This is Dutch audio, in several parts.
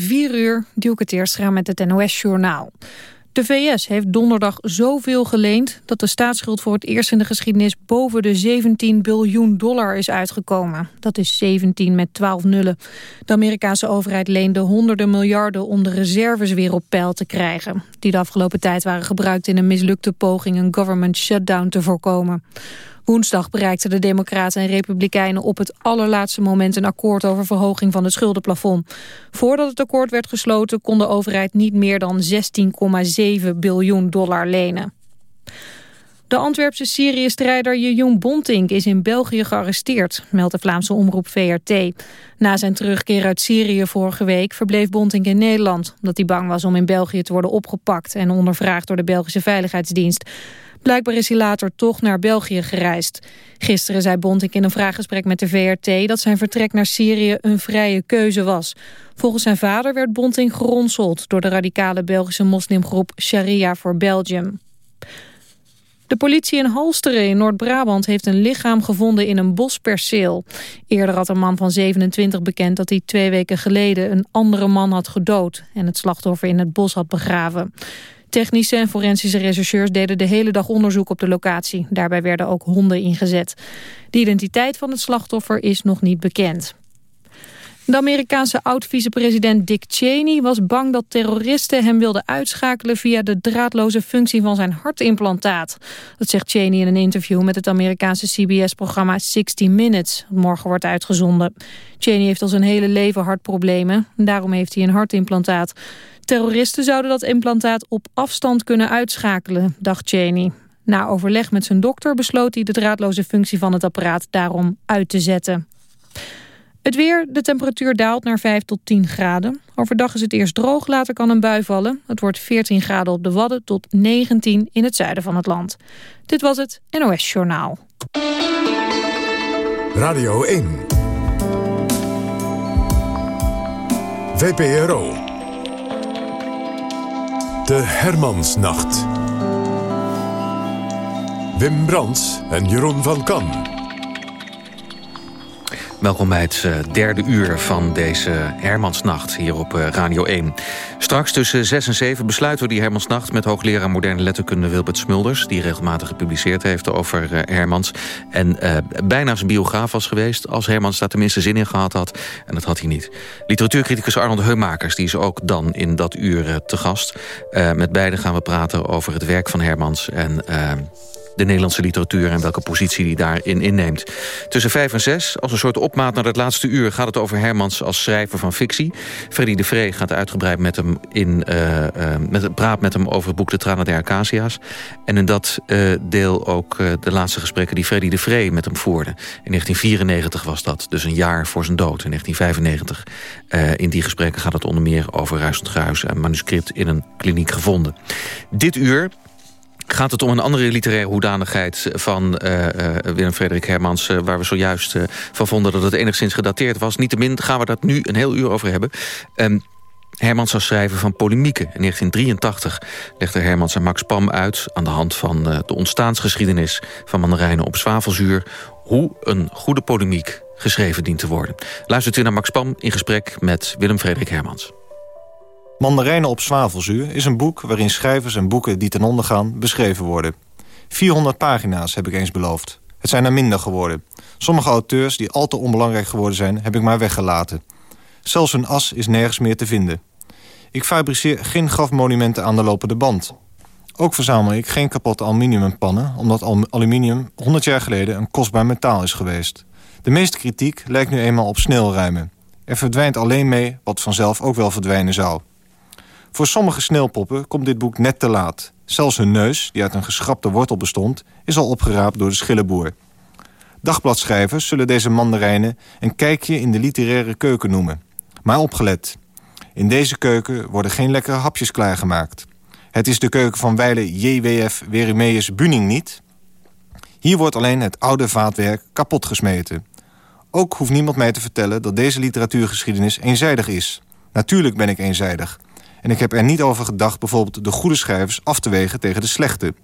4 uur, Duke het eerst gaan met het NOS-journaal. De VS heeft donderdag zoveel geleend dat de staatsschuld voor het eerst in de geschiedenis boven de 17 biljoen dollar is uitgekomen. Dat is 17 met 12 nullen. De Amerikaanse overheid leende honderden miljarden om de reserves weer op peil te krijgen. Die de afgelopen tijd waren gebruikt in een mislukte poging een government shutdown te voorkomen. Woensdag bereikten de Democraten en Republikeinen op het allerlaatste moment een akkoord over verhoging van het schuldenplafond. Voordat het akkoord werd gesloten kon de overheid niet meer dan 16,7 biljoen dollar lenen. De Antwerpse Syrië-strijder Jejoen Bontink is in België gearresteerd, meldt de Vlaamse omroep VRT. Na zijn terugkeer uit Syrië vorige week verbleef Bontink in Nederland, omdat hij bang was om in België te worden opgepakt en ondervraagd door de Belgische Veiligheidsdienst. Blijkbaar is hij later toch naar België gereisd. Gisteren zei Bontik in een vraaggesprek met de VRT... dat zijn vertrek naar Syrië een vrije keuze was. Volgens zijn vader werd Bonting geronseld... door de radicale Belgische moslimgroep Sharia for Belgium. De politie in Halsteren in Noord-Brabant heeft een lichaam gevonden in een bosperceel. Eerder had een man van 27 bekend dat hij twee weken geleden een andere man had gedood... en het slachtoffer in het bos had begraven. Technische en forensische rechercheurs deden de hele dag onderzoek op de locatie. Daarbij werden ook honden ingezet. De identiteit van het slachtoffer is nog niet bekend. De Amerikaanse oud-vicepresident Dick Cheney was bang dat terroristen hem wilden uitschakelen via de draadloze functie van zijn hartimplantaat. Dat zegt Cheney in een interview met het Amerikaanse CBS-programma 60 Minutes, morgen wordt uitgezonden. Cheney heeft al zijn hele leven hartproblemen, daarom heeft hij een hartimplantaat. Terroristen zouden dat implantaat op afstand kunnen uitschakelen, dacht Cheney. Na overleg met zijn dokter besloot hij de draadloze functie van het apparaat daarom uit te zetten. Het weer, de temperatuur daalt naar 5 tot 10 graden. Overdag is het eerst droog, later kan een bui vallen. Het wordt 14 graden op de Wadden tot 19 in het zuiden van het land. Dit was het NOS Journaal. Radio 1 VPRO De Hermansnacht Wim Brands en Jeroen van Kan Welkom bij het uh, derde uur van deze Hermansnacht hier op uh, Radio 1. Straks tussen 6 en 7 besluiten we die Hermansnacht... met hoogleraar moderne letterkunde Wilbert Smulders... die regelmatig gepubliceerd heeft over uh, Hermans. En bijna zijn biograaf was geweest... als Hermans daar tenminste zin in gehad had. En dat had hij niet. Literatuurcriticus Arnold Heumakers die is ook dan in dat uur te gast. met beiden gaan we praten over het werk van Hermans... en de Nederlandse literatuur en welke positie die daarin inneemt. Tussen vijf en zes, als een soort opmaat naar het laatste uur... gaat het over Hermans als schrijver van fictie. Freddy de Vree gaat uitgebreid met hem in, uh, uh, met, praat met hem over het boek De Tranen der Acacia's. En in dat uh, deel ook de laatste gesprekken die Freddy de Vree met hem voerde. In 1994 was dat, dus een jaar voor zijn dood, in 1995. in die gesprekken gaat het onder meer over Ruisend Gruis... een manuscript in een kliniek gevonden. Dit uur gaat het om een andere literaire hoedanigheid van uh, uh, Willem Frederik Hermans... Uh, waar we zojuist van vonden dat het enigszins gedateerd was. Niettemin gaan we dat nu een heel uur over hebben. Um, Hermans zou schrijven van polemieken. In 1983 legde Hermans en Max Pam uit... aan de hand van de ontstaansgeschiedenis van mandarijnen op zwavelzuur... hoe een goede polemiek geschreven dient te worden. Luistert u naar Max Pam in gesprek met Willem Frederik Hermans. Mandarijnen op zwavelzuur is een boek waarin schrijvers en boeken die ten onder gaan beschreven worden. 400 pagina's heb ik eens beloofd. Het zijn er minder geworden. Sommige auteurs die al te onbelangrijk geworden zijn, heb ik maar weggelaten. Zelfs hun as is nergens meer te vinden. Ik fabriceer geen grafmonumenten aan de lopende band. Ook verzamel ik geen kapotte aluminiumpannen... omdat aluminium 100 jaar geleden een kostbaar metaal is geweest. De meeste kritiek lijkt nu eenmaal op sneeuwruimen. Er verdwijnt alleen mee wat vanzelf ook wel verdwijnen zou. Voor sommige sneeuwpoppen komt dit boek net te laat. Zelfs hun neus, die uit een geschrapte wortel bestond... is al opgeraapt door de schillenboer. Dagbladschrijvers zullen deze mandarijnen... een kijkje in de literaire keuken noemen. Maar opgelet. In deze keuken worden geen lekkere hapjes klaargemaakt. Het is de keuken van wijle JWF Werimeus Buning niet. Hier wordt alleen het oude vaatwerk kapot gesmeten. Ook hoeft niemand mij te vertellen dat deze literatuurgeschiedenis eenzijdig is. Natuurlijk ben ik eenzijdig... En ik heb er niet over gedacht bijvoorbeeld de goede schrijvers af te wegen tegen de slechte.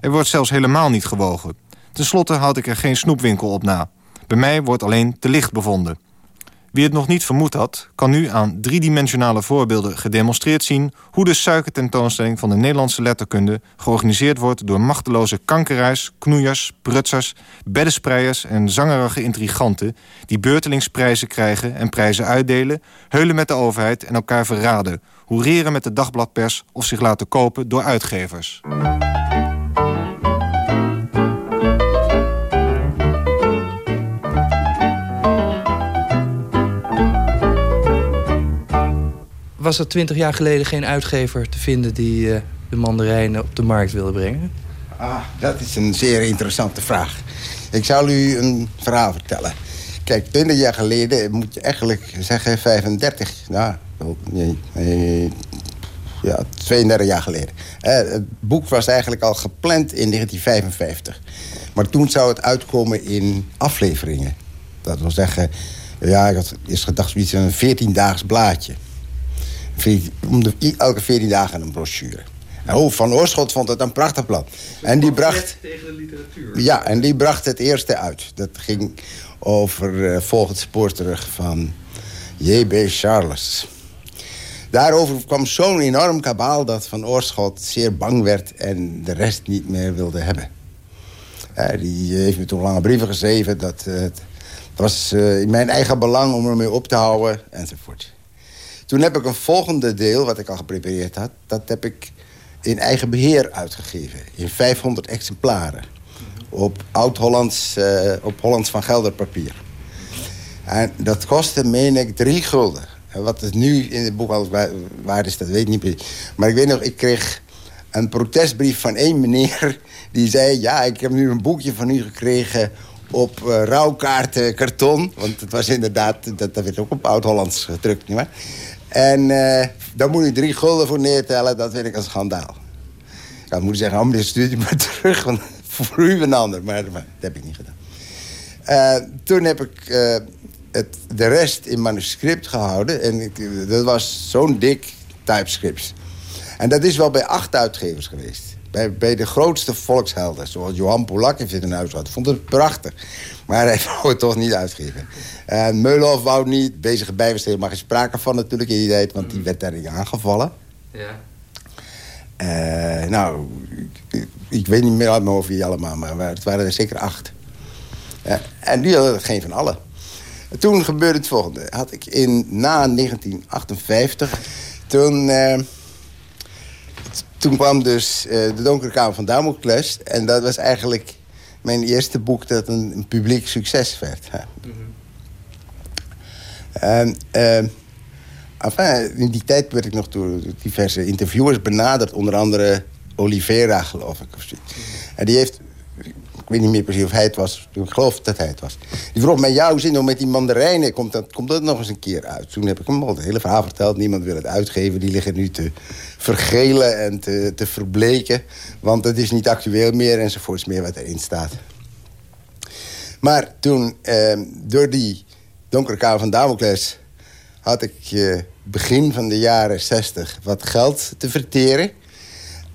Er wordt zelfs helemaal niet gewogen. Ten slotte houd ik er geen snoepwinkel op na. Bij mij wordt alleen te licht bevonden. Wie het nog niet vermoed had, kan nu aan driedimensionale voorbeelden gedemonstreerd zien hoe de suikertentoonstelling van de Nederlandse letterkunde georganiseerd wordt door machteloze kankerreis, knoeiers, prutsers, beddenspreiers en zangerige intriganten die beurtelings prijzen krijgen en prijzen uitdelen, heulen met de overheid en elkaar verraden, hoereren met de dagbladpers of zich laten kopen door uitgevers. Was er twintig jaar geleden geen uitgever te vinden... die uh, de mandarijnen op de markt wilde brengen? Ah, dat is een zeer interessante vraag. Ik zal u een verhaal vertellen. Kijk, 20 jaar geleden moet je eigenlijk zeggen 35. Nou, nee, nee, ja, 32 jaar geleden. Eh, het boek was eigenlijk al gepland in 1955. Maar toen zou het uitkomen in afleveringen. Dat wil zeggen, ja, ik had eerst gedacht zoiets een 14-daags blaadje om de, elke 14 dagen een brochure. En van Oorschot vond het een prachtig plan. En die bracht... tegen de literatuur. Ja, en die bracht het eerste uit. Dat ging over uh, volgend spoor terug van J.B. Charles. Daarover kwam zo'n enorm kabaal dat Van Oorschot zeer bang werd... en de rest niet meer wilde hebben. die heeft me toen lange brieven geschreven. Dat uh, het was uh, in mijn eigen belang om ermee op te houden, enzovoort. Toen heb ik een volgende deel, wat ik al geprepareerd had... dat heb ik in eigen beheer uitgegeven. In 500 exemplaren. Op oud-Hollands, uh, op Hollands van Gelder papier. En dat kostte, meen ik, drie gulden. En wat het nu in het boek alles waar is, dat weet ik niet meer. Maar ik weet nog, ik kreeg een protestbrief van één meneer... die zei, ja, ik heb nu een boekje van u gekregen op uh, rouwkaarten karton. Want het was inderdaad, dat, dat werd ook op oud-Hollands gedrukt. Niet en uh, daar moet u drie gulden voor neertellen. Dat vind ik een schandaal. Dan moet je zeggen, oh stuur je maar terug. Want voor u een ander. Maar, dat heb ik niet gedaan. Uh, toen heb ik uh, het, de rest in manuscript gehouden. En ik, dat was zo'n dik typescript. En dat is wel bij acht uitgevers geweest. Bij, bij de grootste volkshelden, zoals Johan Polak in een huis had. vond het prachtig. Maar hij wou het toch niet uitgeven. En Meulhoff wou niet. Bezige bijbesteden maar geen sprake van natuurlijk in die tijd. Want die werd daarin aangevallen. Ja. Uh, nou, ik, ik, weet niet meer uit mijn hoofd wie allemaal. Maar het waren er zeker acht. Uh, en die hadden geen van allen. Toen gebeurde het volgende. Had ik in, na 1958... Toen... Uh, toen kwam dus de Donkere Kamer van Damocles. En dat was eigenlijk mijn eerste boek dat een, een publiek succes werd. Mm -hmm. En, uh, enfin, in die tijd werd ik nog door diverse interviewers benaderd. Onder andere Oliveira, geloof ik. Of zo. En die heeft ik weet niet meer precies of hij het was. Ik geloof dat hij het was. Die vroeg mij, hoe zit het met die mandarijnen? Komt dat, komt dat nog eens een keer uit? Toen heb ik hem al het hele verhaal verteld. Niemand wil het uitgeven. Die liggen nu te vergelen en te, te verbleken. Want het is niet actueel meer enzovoorts meer wat erin staat. Maar toen, eh, door die donkere kamer van Damocles... had ik eh, begin van de jaren zestig wat geld te verteren.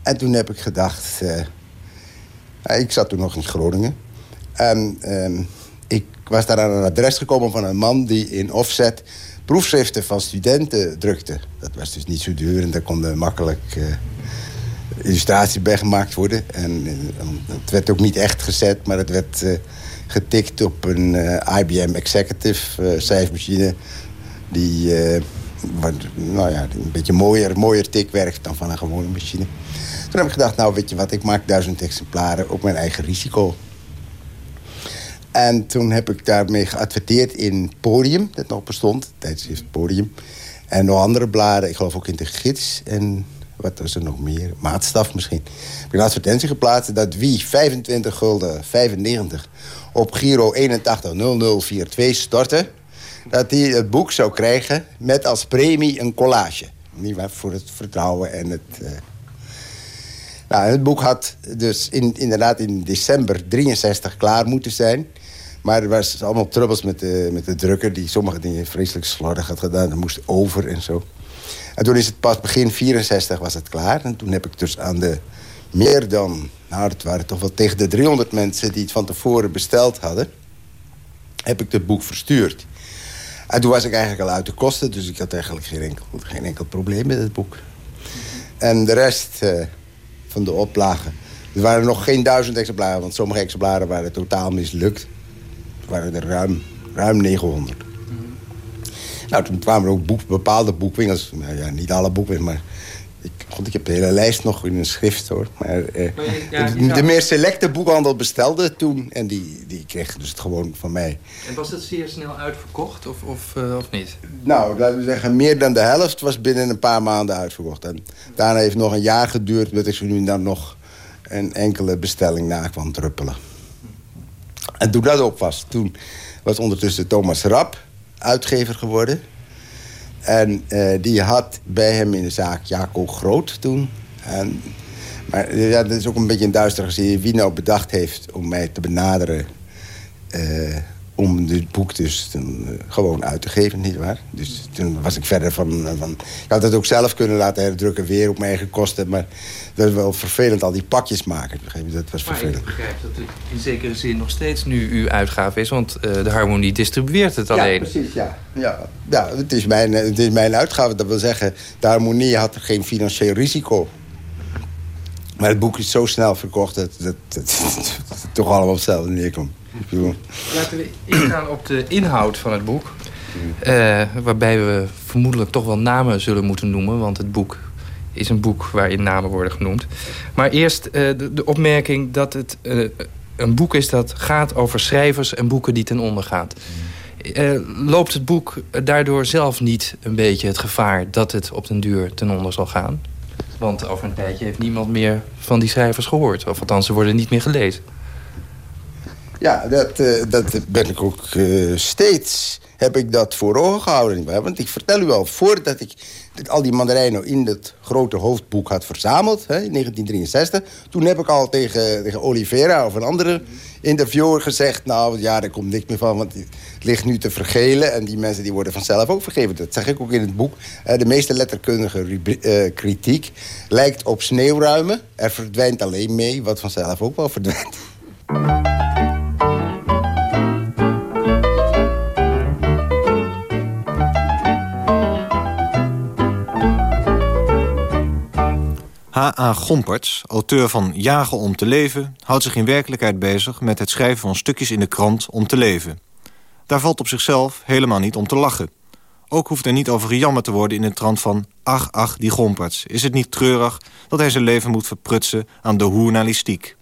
En toen heb ik gedacht... Eh, ik zat toen nog in Groningen. En ehm, ik was daar aan een adres gekomen van een man die in offset proefschriften van studenten drukte. Dat was dus niet zo duur en daar konden makkelijk uh, illustraties bij gemaakt worden. En uh, het werd ook niet echt gezet, maar het werd getikt op een IBM Executive cijfermachine. Die wat, nou ja, een beetje mooier, mooier tikwerk dan van een gewone machine. Toen heb ik gedacht, nou weet je wat, ik maak duizend exemplaren op mijn eigen risico. En toen heb ik daarmee geadverteerd in Podium, dat nog bestond, tijdschrift Podium. En nog andere bladen, ik geloof ook in de gids en wat was er nog meer? Maatstaf misschien. Ik heb een advertentie geplaatst dat wie 25 gulden 95 op Giro 810042 stortte... dat hij het boek zou krijgen met als premie een collage. Niet waar, voor het vertrouwen en het... Uh, nou, het boek had dus in, inderdaad in december 63 klaar moeten zijn. Maar er was allemaal troubles met de, met de drukker... die sommige dingen vreselijk slordig had gedaan. Dat moest over en zo. En toen is het pas begin 64 was het klaar. En toen heb ik dus aan de meer dan... nou, het waren toch wel tegen de 300 mensen... die het van tevoren besteld hadden... heb ik het boek verstuurd. En toen was ik eigenlijk al uit de kosten, dus ik had eigenlijk geen enkel, geen enkel probleem met het boek. En de rest uh, van de oplagen. Er waren nog geen duizend exemplaren, want sommige exemplaren waren totaal mislukt. Er waren er ruim, ruim 900. Nou, toen kwamen er ook boek, bepaalde boekwinkels. Nou ja, niet alle boekwinkels, maar... Ik, God, ik heb de hele lijst nog in een schrift, hoor. Maar, eh, de, de, meer selecte boekhandel bestelde toen. En die, die kreeg dus het gewoon van mij. En was het zeer snel uitverkocht, of, of, uh, of niet? Nou, laten we zeggen, meer dan de helft was binnen een paar maanden uitverkocht. En daarna heeft het nog een jaar geduurd... dat ik zo nu dan nog een enkele bestelling na kwam druppelen. En toen dat op was, toen was ondertussen Thomas Rap uitgever geworden. En uh, die had bij hem in de zaak Jaco Groot toen. En, maar ja, dat is ook een beetje een duister gezien wie nou bedacht heeft om mij te benaderen. Uh, om dit boek dus uh, gewoon uit te geven, nietwaar? Dus toen was ik verder van, van... Ik had het ook zelf kunnen laten herdrukken, weer op mijn eigen kosten. Maar dat is wel vervelend, al die pakjes maken. Dat was vervelend. ik begrijp dat het in zekere zin nog steeds nu uw uitgave is... want uh, de Harmonie distribueert het alleen. Ja, precies, ja. Ja, ja het, is mijn, het is mijn uitgave. Dat wil zeggen, de Harmonie had geen financieel risico. Maar het boek is zo snel verkocht... dat het toch allemaal op hetzelfde neerkomt. Laten we ingaan op de inhoud van het boek. Uh, waarbij we vermoedelijk toch wel namen zullen moeten noemen. Want het boek is een boek waarin namen worden genoemd. Maar eerst uh, de, opmerking dat het uh, een boek is dat gaat over schrijvers en boeken die ten onder gaan. loopt het boek daardoor zelf niet een beetje het gevaar dat het op den duur ten onder zal gaan? Want over een tijdje heeft niemand meer van die schrijvers gehoord. Of althans, ze worden niet meer gelezen. Ja, dat, uh, dat ben ik ook uh, steeds heb ik dat voor ogen gehouden. Want ik vertel u al, voordat ik al die mandarijnen in het grote hoofdboek had verzameld... Hè, in 1963, toen heb ik al tegen, tegen Oliveira of een andere interviewer gezegd... nou ja, daar komt niks meer van, want het ligt nu te vergelen... en die mensen die worden vanzelf ook vergeven. Dat zeg ik ook in het boek. De meeste letterkundige uh, kritiek lijkt op sneeuwruimen. Er verdwijnt alleen mee, wat vanzelf ook wel verdwijnt. H.A. Gomperts, auteur van Jagen om te leven... houdt zich in werkelijkheid bezig met het schrijven van stukjes in de krant om te leven. Daar valt op zichzelf helemaal niet om te lachen. Ook hoeft er niet over gejammerd te worden in de trant van... ach, ach, die Gomperts. Is het niet treurig dat hij zijn leven moet verprutsen aan de hoernalistiek?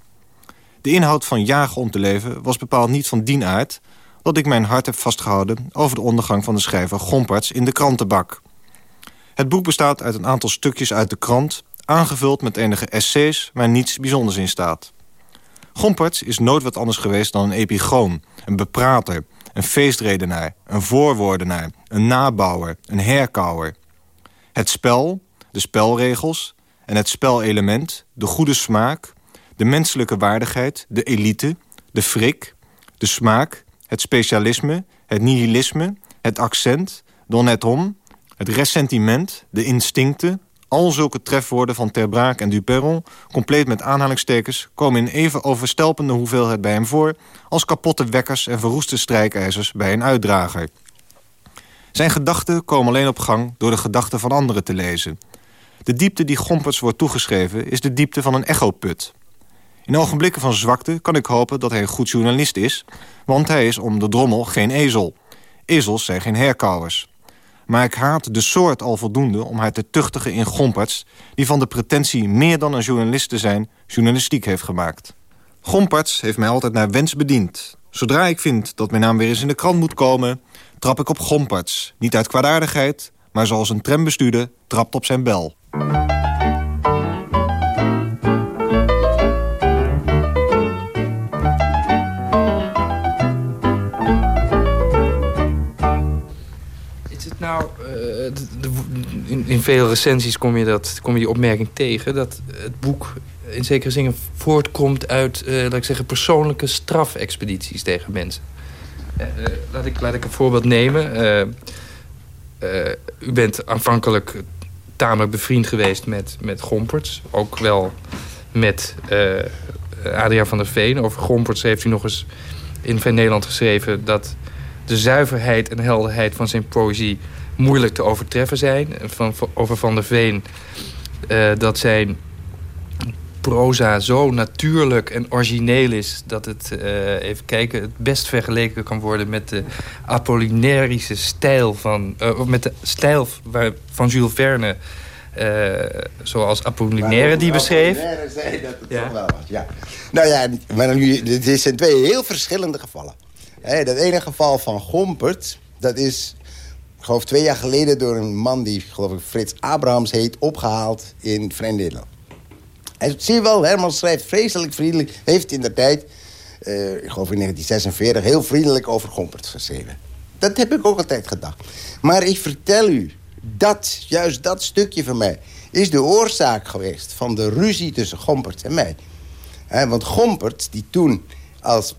De inhoud van Jagen om te leven was bepaald niet van dien aard... dat ik mijn hart heb vastgehouden over de ondergang van de schrijver Gomperts in de krantenbak. Het boek bestaat uit een aantal stukjes uit de krant aangevuld met enige essays waar niets bijzonders in staat. Gomperts is nooit wat anders geweest dan een epigoon, een beprater, een feestredenaar, een voorwoordenaar, een nabouwer, een herkauwer. Het spel, de spelregels en het spelelement, de goede smaak, de menselijke waardigheid, de elite, de frik, de smaak, het specialisme, het nihilisme, het accent, de het ressentiment, de instincten, al zulke trefwoorden van Ter Braak en Duperron... compleet met aanhalingstekens, komen in even overstelpende hoeveelheid bij hem voor... als kapotte wekkers en verroeste strijkijzers bij een uitdrager. Zijn gedachten komen alleen op gang door de gedachten van anderen te lezen. De diepte die Gomperts wordt toegeschreven is de diepte van een echoput. In ogenblikken van zwakte kan ik hopen dat hij een goed journalist is... want hij is om de drommel geen ezel. Ezels zijn geen herkauwers. Maar ik haat de soort al voldoende om haar te tuchtigen in Gomperts... die van de pretentie meer dan een journalist te zijn... journalistiek heeft gemaakt. Gomperts heeft mij altijd naar wens bediend. Zodra ik vind dat mijn naam weer eens in de krant moet komen... trap ik op Gomperts. Niet uit kwaadaardigheid, maar zoals een trambestuurder trapt op zijn bel. In, in veel recensies kom je, dat, kom je die opmerking tegen... dat het boek in zekere zin voortkomt uit, uh, laat ik zeggen... persoonlijke strafexpedities tegen mensen. Uh, laat, ik, laat ik een voorbeeld nemen. U bent aanvankelijk tamelijk bevriend geweest met, met Gomperts. Ook wel met Adriaan van der Veen. Over Gomperts heeft u nog eens in Van Nederland geschreven... dat de zuiverheid en helderheid van zijn poëzie moeilijk te overtreffen zijn. Van, over Van der Veen uh, dat zijn proza zo natuurlijk en origineel is... dat het, uh, even kijken, het best vergeleken kan worden... met de apollinarische stijl van... Uh, met de stijl van Jules Verne... Uh, zoals Apollinaire die beschreef. Apollinaire zei dat het ja. toch wel was, ja. Nou ja, maar nu, dit zijn twee heel verschillende gevallen. He, dat ene geval van Gompert, dat is... Geloof twee jaar geleden door een man die, geloof ik, Frits Abrahams heet... opgehaald in Vrij Nederland. En zie je wel, Herman schrijft vreselijk vriendelijk. Heeft in de tijd, uh, ik geloof in 1946, heel vriendelijk over Gompert geschreven. Dat heb ik ook altijd gedacht. Maar ik vertel u, dat, juist dat stukje van mij... is de oorzaak geweest van de ruzie tussen Gompert en mij. want Gompert, die toen als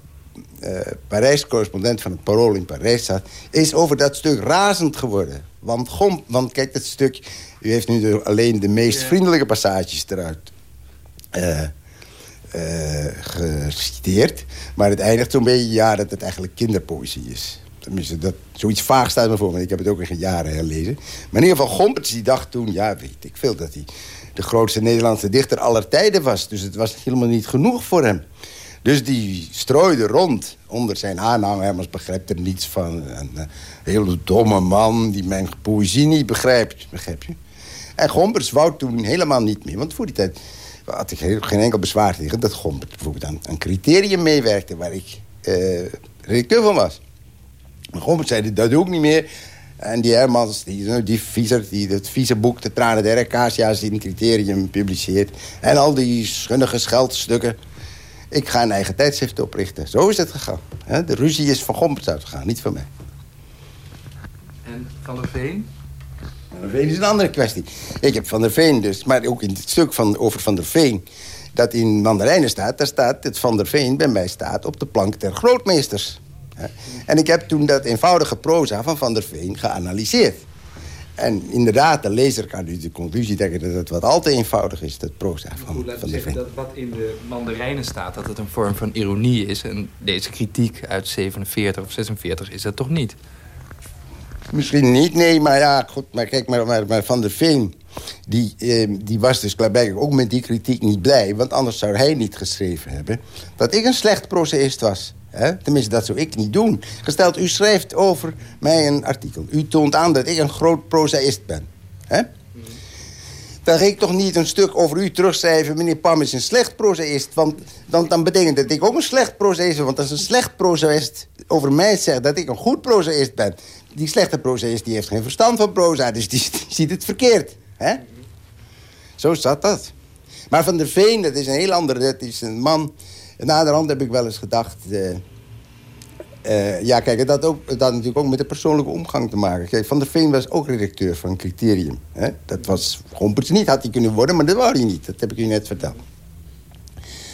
uh, Parijs-correspondent van het Parool in Parijs zat... is over dat stuk razend geworden. Want, Gomp, want kijk, dat stuk... U heeft nu alleen de meest vriendelijke passages eruit uh, geciteerd. Maar het eindigt zo'n beetje ja, dat het eigenlijk kinderpoëzie is. Tenminste, dat, zoiets vaag staat me voor, want ik heb het ook in jaren herlezen. Maar in ieder geval, Gomperts die dacht toen, ja, weet ik veel... dat hij de grootste Nederlandse dichter aller tijden was. Dus het was helemaal niet genoeg voor hem. Dus die strooide rond onder zijn aanhang. Hermans begrijpt er niets van. Een, een hele domme man die mijn poëzie niet begrijpt, begrijp je? En Gompers wou toen helemaal niet meer. Want voor die tijd had ik geen enkel bezwaar tegen... dat Gompert bijvoorbeeld aan een criterium meewerkte... waar ik uh, redacteur van was. Maar Gompert zei, dat doe ik niet meer. En die Hermans, die, die viezer, die het vieze boek... De Tranen der Acacia's in criterium publiceert... en al die schunnige scheldstukken... Ik ga een eigen tijdschrift oprichten. Zo is het gegaan. De ruzie is van Gompert uitgegaan, niet van mij. En Van der Veen? Van der Veen is een andere kwestie. Ik heb Van der Veen dus, maar ook in het stuk van, over Van der Veen... dat in Mandarijnen staat, daar staat het Van der Veen bij mij staat... op de plank der grootmeesters. En ik heb toen dat eenvoudige proza van Van der Veen geanalyseerd. En inderdaad, de lezer kan nu de conclusie trekken dat het wat al te eenvoudig is, dat proza van, van zeggen dat wat in de mandarijnen staat, dat het een vorm van ironie is. En deze kritiek uit 47 of 46 is dat toch niet? Misschien niet, nee, maar ja, goed. Maar kijk, maar, maar, maar Van der Veen, die, eh, die was dus blijkbaar ook met die kritiek niet blij. Want anders zou hij niet geschreven hebben dat ik een slecht prozaïst was. Hè? Tenminste, dat zou ik niet doen. Gesteld, u schrijft over mij een artikel. U toont aan dat ik een groot prozaïst ben. Hè? Dan ga ik toch niet een stuk over u terugschrijven... meneer Pam is een slecht prozaïst. Want dan, dan betekent dat ik ook een slecht prozaïst ben. Want als een slecht prozaïst over mij zegt dat ik een goed prozaïst ben... die slechte prozaïst die heeft geen verstand van proza... dus die, ziet het verkeerd. Hè? Zo zat dat. Maar Van der Veen, dat is een heel ander... dat is een man naderhand heb ik wel eens gedacht... Uh, uh, ja, kijk, dat, ook, dat had natuurlijk ook met de persoonlijke omgang te maken. Van der Veen was ook redacteur van Criterium. Hè? Dat was Gomperts niet, had hij kunnen worden, maar dat wou hij niet. Dat heb ik u net verteld.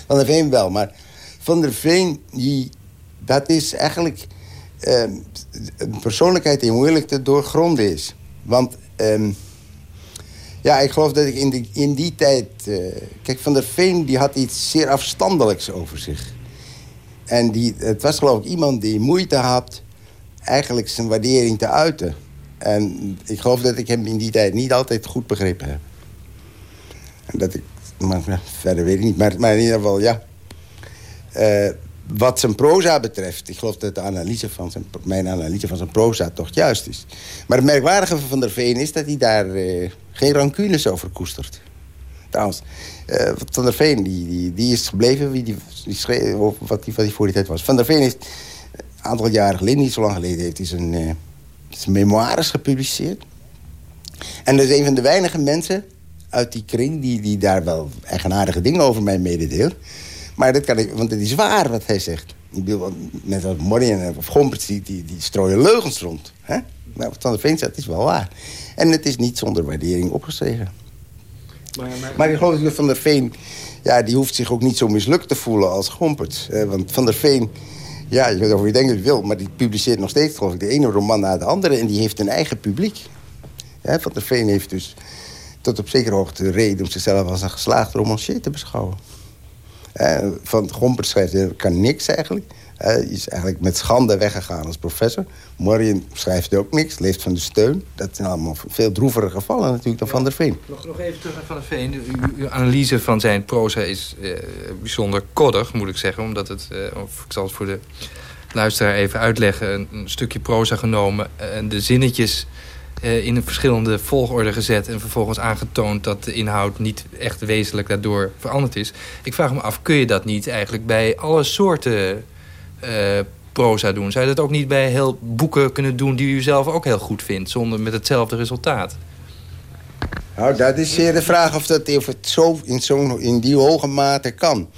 Van der Veen wel, maar Van der Veen, die, dat is eigenlijk uh, een persoonlijkheid die moeilijk te doorgronden is. Want... Um, ja, ik geloof dat ik in, die, in die tijd... Uh, kijk, Van der Veen die had iets zeer afstandelijks over zich. En die, het was geloof ik iemand die moeite had... eigenlijk zijn waardering te uiten. En ik geloof dat ik hem in die tijd niet altijd goed begrepen heb. En dat ik... Maar, verder weet ik niet. Maar, maar in ieder geval, ja... Uh, wat zijn proza betreft, ik geloof dat de analyse van zijn, mijn analyse van zijn proza toch juist is. Maar het merkwaardige van Van der Veen is dat hij daar uh, geen rancunes over koestert. Trouwens, uh, Van der Veen die, die, is gebleven wie die, die schreef, wat, wat die voor die tijd was. Van der Veen is een aantal jaren geleden, niet zo lang geleden... heeft hij zijn, uh, zijn memoires gepubliceerd. En dat is een van de weinige mensen uit die kring... die, die daar wel eigenaardige dingen over mij mededeelt. Maar dat kan ik, want het is waar wat hij zegt. Ik bedoel, net als Morien of die, die, die strooien leugens rond. Hè? Maar wat Van der Veen zegt, is wel waar. En het is niet zonder waardering opgeschreven. Maar, maar... maar ik geloof dat Van der Veen... Ja, die hoeft zich ook niet zo mislukt te voelen als Gomperts. Want Van der Veen... Ja, je weet over je denkt het wil, maar die publiceert nog steeds geloof ik, de ene roman na de andere. En die heeft een eigen publiek. van der Veen heeft dus tot op zekere hoogte reden om zichzelf als een geslaagd romancier te beschouwen. Uh, van Gompert schrijft, kan niks eigenlijk. Hij is eigenlijk met schande weggegaan als professor. Morien schrijft ook niks, leeft van de steun. Dat zijn allemaal veel droevere gevallen natuurlijk dan Van der Veen. Nog, nog even terug naar Van der Veen. Uw, uw analyse van zijn proza is eh, bijzonder koddig, moet ik zeggen. Omdat het, eh, of ik zal het voor de luisteraar even uitleggen... een, een stukje proza genomen en de zinnetjes uh, in een verschillende volgorde gezet... en vervolgens aangetoond dat de inhoud niet echt wezenlijk daardoor veranderd is. Ik vraag me af, kun je dat niet eigenlijk bij alle soorten uh, proza doen? Zou je dat ook niet bij heel boeken kunnen doen die u zelf ook heel goed vindt... zonder met hetzelfde resultaat? Nou, dat is zeer de vraag of, dat, of het zo in, zo in die hoge mate kan.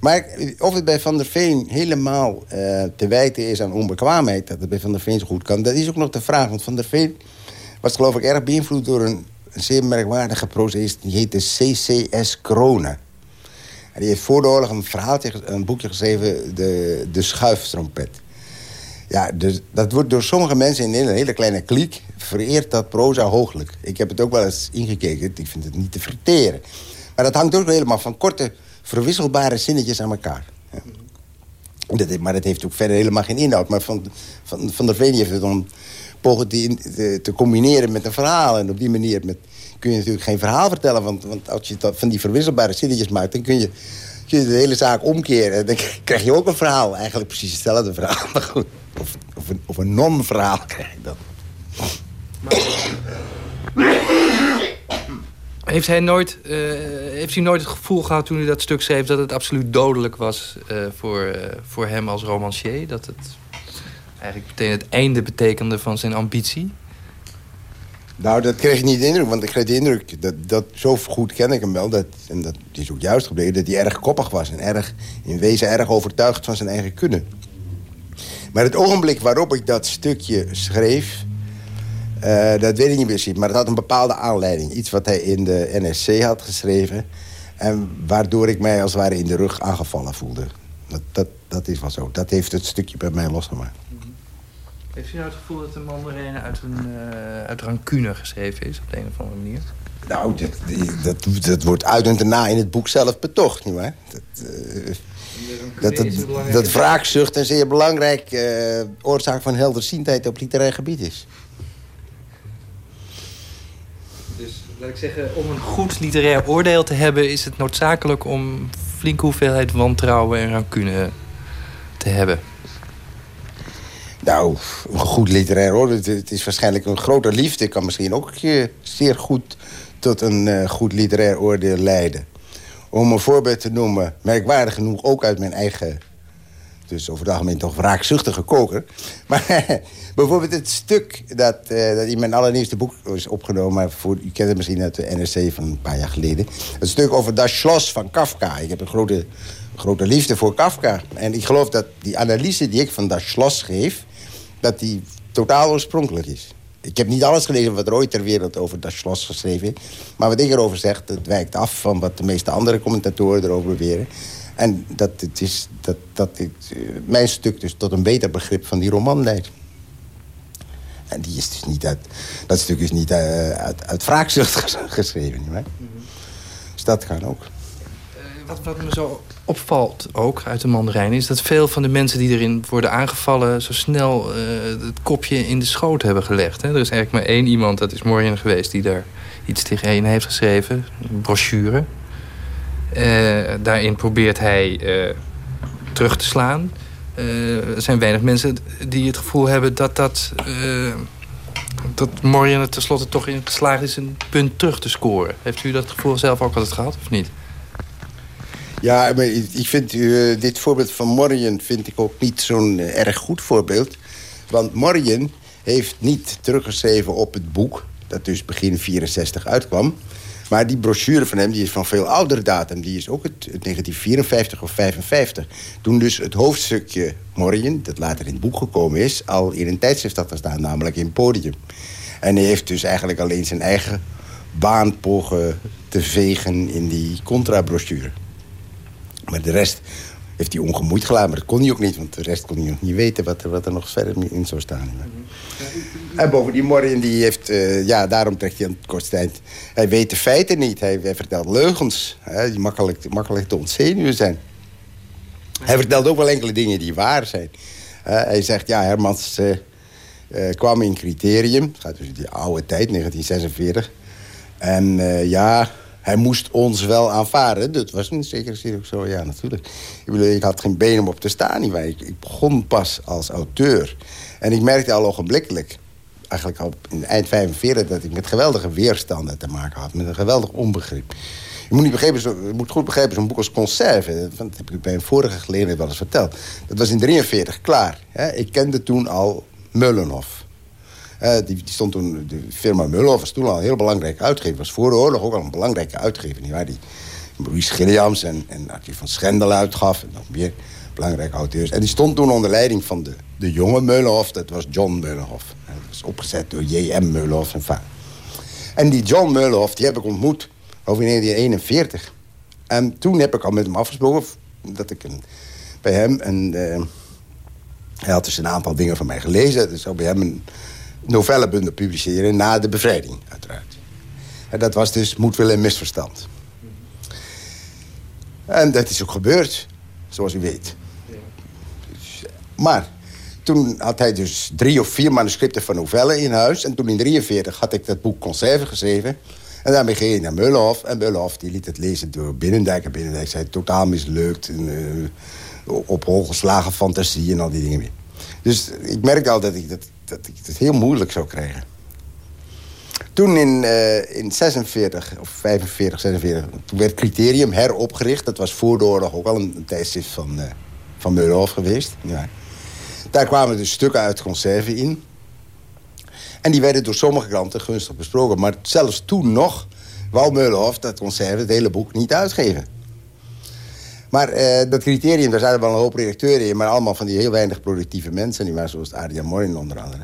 Maar of het bij Van der Veen helemaal uh, te wijten is aan onbekwaamheid... dat het bij Van der Veen zo goed kan, dat is ook nog de vraag. Want Van der Veen was geloof ik erg beïnvloed door een, zeer merkwaardige prozaïst. Die heette C.C.S. Krone. En die heeft voor de oorlog een verhaaltje, een boekje geschreven... De, de schuiftrompet. Ja, dus dat wordt door sommige mensen in een hele kleine kliek... vereerd dat proza hooglijk. Ik heb het ook wel eens ingekeken. Ik vind het niet te verteren. Maar dat hangt ook helemaal van korte, verwisselbare zinnetjes aan elkaar. Ja. Dat, maar dat heeft ook verder helemaal geen inhoud. Maar Van, van, van der Veen heeft het om pogen te, te, combineren met een verhaal. En op die manier met, kun je natuurlijk geen verhaal vertellen. Want, want als je van die verwisselbare zinnetjes maakt... dan kun je, je de hele zaak omkeren. Dan krijg je ook een verhaal. Eigenlijk precies hetzelfde verhaal. Maar goed, of, of een, een non-verhaal krijg je dan. Heeft, hij nooit, uh, heeft u nooit het gevoel gehad toen u dat stuk schreef... dat het absoluut dodelijk was uh, voor, uh, voor hem als romancier? Dat het eigenlijk meteen het einde betekende van zijn ambitie? Nou, dat kreeg ik niet de indruk. Want ik kreeg de indruk, dat, dat, zo goed ken ik hem wel... Dat, en dat is ook juist gebleken, dat hij erg koppig was. En erg, in wezen erg overtuigd van zijn eigen kunnen. Maar het ogenblik waarop ik dat stukje schreef... Uh, dat weet ik niet precies, maar het had een bepaalde aanleiding. Iets wat hij in de NSC had geschreven... en waardoor ik mij als het ware in de rug aangevallen voelde. Dat, dat, dat is wel zo. Dat heeft het stukje bij mij losgemaakt. Heeft u nou het gevoel dat de mandarijnen uit, een, uh, uit rancune geschreven is... op de een of andere manier? Nou, dat, dat, dat wordt uit en daarna in het boek zelf betocht, nietwaar? Dat, uh, dat, dat, dat wraakzucht een zeer belangrijk uh, oorzaak van helderziendheid op literair gebied is. Dus laat ik zeggen, om een goed literair oordeel te hebben... is het noodzakelijk om flinke hoeveelheid wantrouwen en rancune te hebben. Nou, een goed literair oordeel. Het is waarschijnlijk een grote liefde. kan misschien ook zeer goed tot een uh, goed literair oordeel leiden. Om een voorbeeld te noemen, merkwaardig genoeg ook uit mijn eigen... dus over het algemeen toch wraakzuchtige koker. Maar bijvoorbeeld het stuk dat, uh, dat in mijn allernieuwste boek is opgenomen... Voor, u kent het misschien uit de NRC van een paar jaar geleden. Het stuk over Das Schloss van Kafka. Ik heb een grote, grote liefde voor Kafka. En ik geloof dat die analyse die ik van Das Schloss geef dat die totaal oorspronkelijk is. Ik heb niet alles gelezen wat er ooit ter wereld over dat Schloss geschreven is. Maar wat ik erover zeg, dat wijkt af van wat de meeste andere commentatoren erover beweren. En dat, het is, dat, dat uh, mijn stuk dus tot een beter begrip van die roman leidt. En die is dus niet uit, dat stuk is niet uh, uit, uit wraakzucht geschreven. Niet. Dus dat kan ook. Uh, wat, wat me zo opvalt ook uit de mandarijn... is dat veel van de mensen die erin worden aangevallen... zo snel uh, het kopje in de schoot hebben gelegd. Hè? Er is eigenlijk maar één iemand, dat is Morjan geweest... die daar iets tegen heeft geschreven, een brochure. Uh, daarin probeert hij uh, terug te slaan. er zijn weinig mensen die het gevoel hebben dat dat... dat Morjan er tenslotte toch in geslaagd is een punt terug te scoren. Heeft u dat gevoel zelf ook altijd gehad, of niet? Ja, maar ik vind uh, dit voorbeeld van Morjen vind ik ook niet zo'n uh, erg goed voorbeeld. Want Morjen heeft niet teruggeschreven op het boek... dat dus begin 64 uitkwam. Maar die brochure van hem die is van veel oudere datum. Die is ook het, het 1954 of 55. Toen dus het hoofdstukje Morjen, dat later in het boek gekomen is... al in een tijdschrift had gestaan, namelijk in Podium. En hij heeft dus eigenlijk alleen zijn eigen baan pogen te vegen in die contrabrochure. Maar de rest heeft hij ongemoeid gelaten. Maar dat kon hij ook niet, want de rest kon hij nog niet weten... wat er, wat er nog verder in zou staan. -hmm. En bovendien, Morien, die heeft... Uh, ja, daarom trekt hij aan het kortste eind... Hij weet de feiten niet. Hij, hij vertelt leugens. Hè, die makkelijk, makkelijk te ontzenuwen zijn. Hij vertelt ook wel enkele dingen die waar zijn. Uh, hij zegt, ja, Hermans uh, uh, kwam in criterium. Het gaat dus die oude tijd, 1946. En ja, hij moest ons wel aanvaarden. Dat was in zekere zin ook zo, ja, natuurlijk. Ik bedoel, ik had geen been om op te staan. Ik, ik begon pas als auteur. En ik merkte al ogenblikkelijk eigenlijk al in eind 45... dat ik met geweldige weerstanden te maken had. Met een geweldig onbegrip. Je moet, niet begrijpen, je moet goed begrijpen, zo'n boek als Conserve... dat heb ik bij een vorige gelegenheid wel eens verteld... dat was in 43 klaar. Ik kende toen al Mullenhof. Die, die, stond toen, de firma Mullenhof was toen al een heel belangrijk uitgever. Was voor de oorlog ook al een belangrijke uitgever. Niet? Die Maurice Gilliams en, en van Schendel uitgaf. En nog meer belangrijke auteurs. En die stond toen onder leiding van de, de jonge Mullenhof. Dat was John Mullenhof. Dat was opgezet door J.M. Mullenhof en vader. En die John Mullenhof, die heb ik ontmoet over 1941. En toen heb ik al met hem afgesproken dat ik een, bij hem een... Uh, hij had dus een aantal dingen van mij gelezen. Dus zou bij hem een novellebundel publiceren na de bevrijding, uiteraard. En dat was dus moedwil en misverstand. En dat is ook gebeurd, zoals u weet. Maar toen had hij dus drie of vier manuscripten van novellen in huis. En toen in 1943 had ik dat boek Conserve geschreven. En daarmee ging hij naar Mullenhof. En Mullenhof die liet het lezen door Binnendijk. En Binnendijk zei totaal mislukt. En, uh, op holgeslagen fantasie en al die dingen meer. Dus ik merkte al dat ik, dat, dat ik het heel moeilijk zou krijgen. Toen in, uh, in 46 of 45, 46, toen werd Criterium heropgericht. Dat was voor de oorlog ook al een, een tijdschrift van, uh, van geweest. Ja. Daar kwamen dus stukken uit conserve in. En die werden door sommige kranten gunstig besproken. Maar zelfs toen nog wou Meulenhof dat conserve het hele boek niet uitgeven. Maar uh, dat criterium, daar zaten wel een hoop redacteuren in... maar allemaal van die heel weinig productieve mensen. Die waren zoals Arjan Morin onder andere.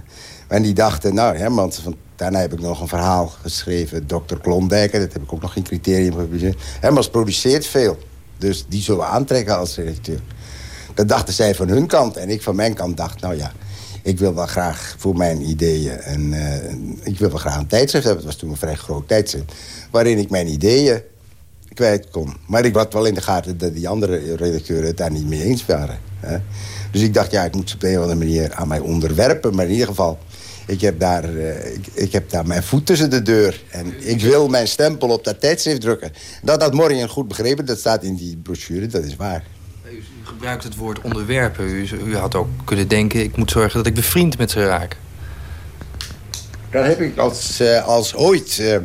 En die dachten, nou, Hermans, van, daarna heb ik nog een verhaal geschreven. Dr. Klondijker, dat heb ik ook nog geen criterium gepubliceerd. Hermans produceert veel. Dus die zullen we aantrekken als redacteur. Dat dachten zij van hun kant. En ik van mijn kant dacht, nou ja, ik wil wel graag voor mijn ideeën... en uh, ik wil wel graag een tijdschrift hebben. Het was toen een vrij groot tijdschrift. Waarin ik mijn ideeën kwijt kon. Maar ik had wel in de gaten dat die andere redacteuren het daar niet mee eens waren. Hè? Dus ik dacht, ja, ik moet ze op een of andere manier aan mij onderwerpen. Maar in ieder geval, ik heb daar, uh, ik, ik, heb daar mijn voet tussen de deur. En ik wil mijn stempel op dat tijdschrift drukken. Dat had Morgen goed begrepen, dat staat in die brochure, dat is waar. U gebruikt het woord onderwerpen. U, u had ook kunnen denken, ik moet zorgen dat ik bevriend met ze raak. Daar heb ik als, uh, als ooit... Uh,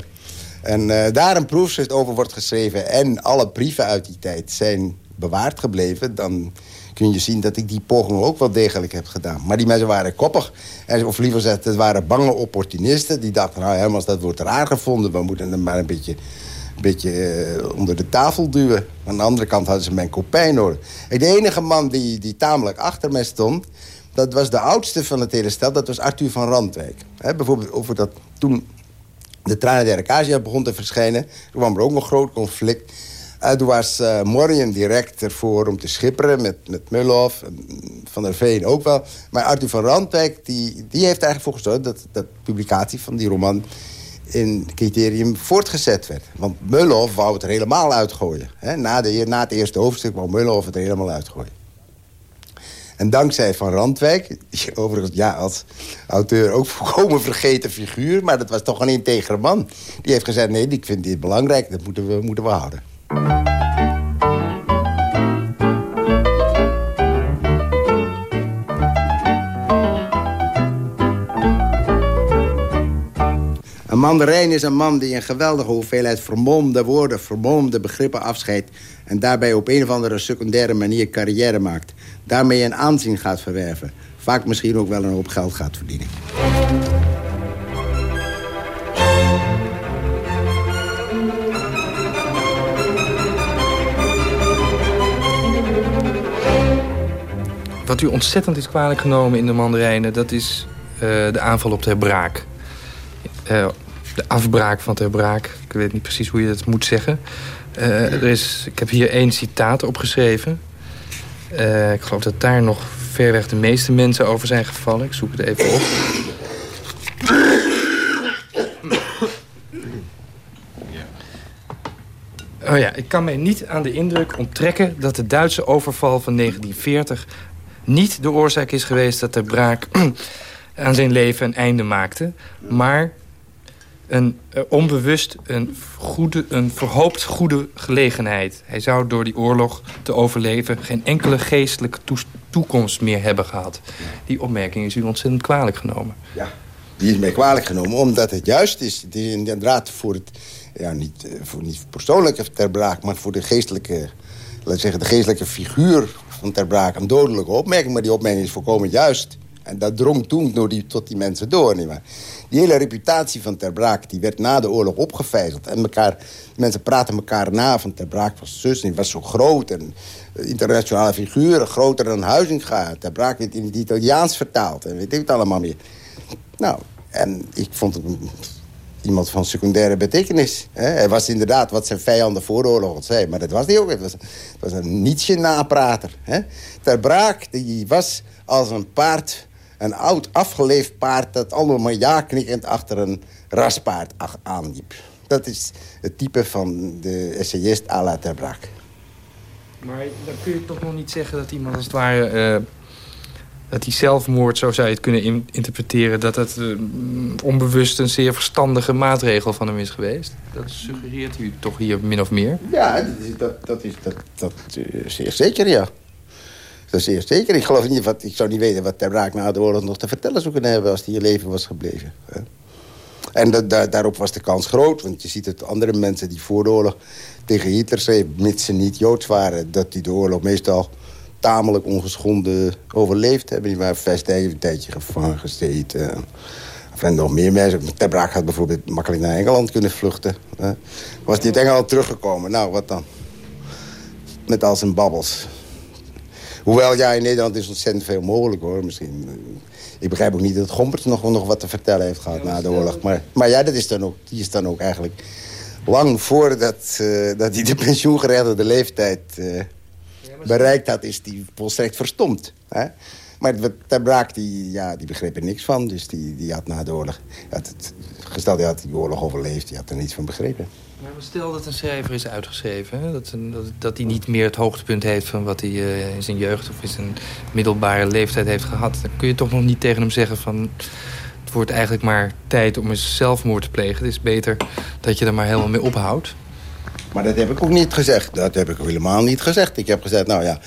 en uh, daar een proefschrift over wordt geschreven... en alle brieven uit die tijd zijn bewaard gebleven... dan kun je zien dat ik die poging ook wel degelijk heb gedaan. Maar die mensen waren koppig. En, of liever gezegd, het waren bange opportunisten. Die dachten, nou Hermans, dat wordt raar gevonden. We moeten hem maar een beetje, een beetje uh, onder de tafel duwen. Aan de andere kant hadden ze mijn kopij nodig. De enige man die, die tamelijk achter mij stond... dat was de oudste van het hele stel. Dat was Arthur van Randwijk. Bijvoorbeeld over dat toen de Tranen der begon te verschijnen. Toen kwam er ook een groot conflict. Uh, toen was uh, Morien direct ervoor om te schipperen met, met Mulhoff. Van der Veen ook wel. Maar Arthur van Randwijk die, die heeft eigenlijk voor gezorgd... dat de publicatie van die roman in criterium voortgezet werd. Want Mulhoff wou het er helemaal uitgooien. Na, de, na het eerste hoofdstuk wou Mulhoff het er helemaal uitgooien. En dankzij Van Randwijk, die overigens ja, als auteur ook volkomen vergeten figuur... maar dat was toch een integere man. Die heeft gezegd, nee, ik vind dit belangrijk, dat moeten we, moeten we houden. Een mandarijn is een man die een geweldige hoeveelheid vermomde woorden... vermomde begrippen afscheidt... en daarbij op een of andere secundaire manier carrière maakt. Daarmee een aanzien gaat verwerven. Vaak misschien ook wel een hoop geld gaat verdienen. Wat u ontzettend is kwalijk genomen in de mandarijnen... dat is uh, de aanval op de Braak. Uh, de afbraak van Ter Braak. Ik weet niet precies hoe je dat moet zeggen. Uh, er is, ik heb hier één citaat opgeschreven. Uh, ik geloof dat daar nog ver weg de meeste mensen over zijn gevallen. Ik zoek het even op. Oh ja, ik kan mij niet aan de indruk onttrekken... dat de Duitse overval van 1940 niet de oorzaak is geweest... dat de braak aan zijn leven een einde maakte. Maar een uh, onbewust een, goede, een verhoopt goede gelegenheid. Hij zou door die oorlog te overleven... geen enkele geestelijke toekomst meer hebben gehad. Die opmerking is u ontzettend kwalijk genomen. Ja, die is mij kwalijk genomen omdat het juist is. Het is inderdaad voor het... Ja, niet, eh, voor, niet persoonlijke ter braak, maar voor de geestelijke... Laat zeggen, de geestelijke figuur van ter braak een dodelijke opmerking. Maar die opmerking is volkomen juist. En dat drong toen door die, tot die mensen door. Die hele reputatie van Ter Braak die werd na de oorlog opgevijzeld. En elkaar, mensen praten elkaar na van Ter Braak was zus. Die was zo groot en eh, internationale figuren. Groter dan Huizinga. Ter Braak werd in het Italiaans vertaald. En weet ik het allemaal meer. Nou, en ik vond hem iemand van secundaire betekenis. Hij was inderdaad wat zijn vijanden voor de oorlog zei. Maar dat was hij ook. Het was, was een Nietzsche-naprater. Ter Braak die was als een paard een oud afgeleefd paard... dat allemaal ja knikkend achter een raspaard aanliep. Dat is het type van de essayist à la Terbraak. Maar dan kun je toch nog niet zeggen dat iemand als het ware... Uh, dat die zelfmoord, zo zou je het kunnen interpreteren... dat het uh, onbewust een zeer verstandige maatregel van hem is geweest? Dat suggereert u toch hier min of meer? Ja, dat, dat is dat, dat, zeer zeker, ja. Dat is eerst zeker. Ik geloof niet, wat, ik zou niet weten wat Ter Braak na de oorlog nog te vertellen zou kunnen hebben... als hij in leven was gebleven. Hè. En daarop was de kans groot. Want je ziet het andere mensen die voor de oorlog tegen Hitler schreven... mits ze niet Joods waren, dat die de oorlog meestal tamelijk ongeschonden overleefd hebben. Die waren vast een tijdje gevangen gezeten. En nog meer mensen. Ter Braak had bijvoorbeeld makkelijk naar Engeland kunnen vluchten. Was hij uit Engeland teruggekomen? Nou, wat dan? Met al zijn babbels. Hoewel, ja, in Nederland is ontzettend veel mogelijk, hoor. Misschien, eh, ik begrijp ook niet dat Gompert nog, nog wat te vertellen heeft gehad na de oorlog. Maar, maar ja, dat is dan ook, die is dan ook eigenlijk lang voordat uh, dat hij de pensioengerechtigde leeftijd uh, bereikt had... is die volstrekt verstomd. Hè? Maar daar braak die, ja, die begreep er niks van. Dus die, die had na de oorlog... Had het, gesteld, hij had die oorlog overleefd, die had er niets van begrepen. Stel dat een schrijver is uitgeschreven. Dat, dat, dat hij niet meer het hoogtepunt heeft van wat hij uh, in zijn jeugd... of in zijn middelbare leeftijd heeft gehad. Dan kun je toch nog niet tegen hem zeggen van... het wordt eigenlijk maar tijd om eens zelfmoord te plegen. Het is beter dat je er maar helemaal mee ophoudt. Maar dat heb ik ook niet gezegd. Dat heb ik helemaal niet gezegd. Ik heb gezegd, nou ja...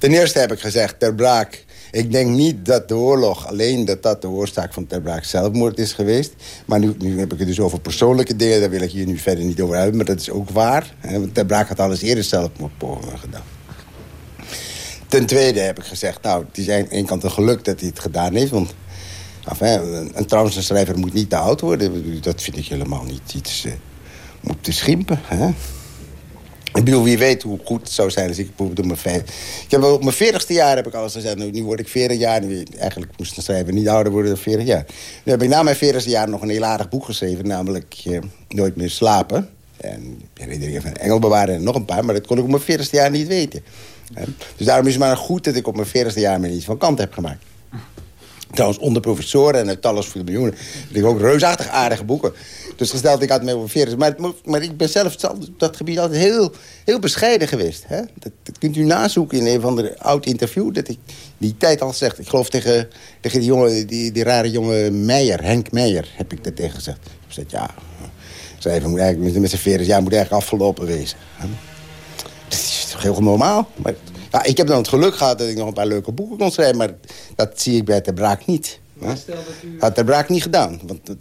Ten eerste heb ik gezegd, ter braak ik denk niet dat de oorlog alleen dat dat de oorzaak van Ter Braak zelfmoord is geweest. Maar nu, heb ik het dus over persoonlijke dingen. Daar wil ik hier nu verder niet over hebben. Maar dat is ook waar. Hè? Ter Braak had alles eerder zelfmoordpogingen gedaan. Ten tweede heb ik gezegd, nou, het is aan één kant een geluk dat hij het gedaan heeft. Want een, trouwens, een schrijver moet niet te oud worden. Dat vind ik helemaal niet iets uh, om te schimpen. Hè? Ik bedoel, wie weet hoe goed het zou zijn als ik bijvoorbeeld op mijn... Ik heb op mijn veertigste jaar heb ik alles gezegd. Nu, nu word ik 40 jaar. Nu, eigenlijk moest een schrijver niet ouder worden dan 40 jaar. Nu heb ik na mijn veertigste jaar nog een heel aardig boek geschreven. Namelijk eh, Nooit meer slapen. En herinneringen van Engelbewaarder en nog een paar. Maar dat kon ik op mijn veertigste jaar niet weten. Dus daarom is het maar goed dat ik op mijn veertigste jaar me iets van kant heb gemaakt. Trouwens, onder professoren en uit Talles voor de miljoenen. Ik ook reusachtig aardige boeken. Dus gesteld, ik had me over 40. Maar, maar ik ben zelf dat gebied altijd heel, heel bescheiden geweest. Hè? Dat, kunt u nazoeken in een van de oud interview. Dat ik die tijd al zegt. Ik geloof tegen, tegen die, jongen, die, die rare jongen Meijer, Henk Meijer, heb ik dat tegen gezegd. Ik zei, ja, schrijven moet eigenlijk met zijn 40 jaar moet eigenlijk afgelopen wezen. Dat is toch heel normaal? Maar ja, ik heb dan het geluk gehad dat ik nog een paar leuke boeken kon schrijven... maar dat zie ik bij Ter Braak niet. Maar stel dat u... Had Ter Braak niet gedaan. Want, stel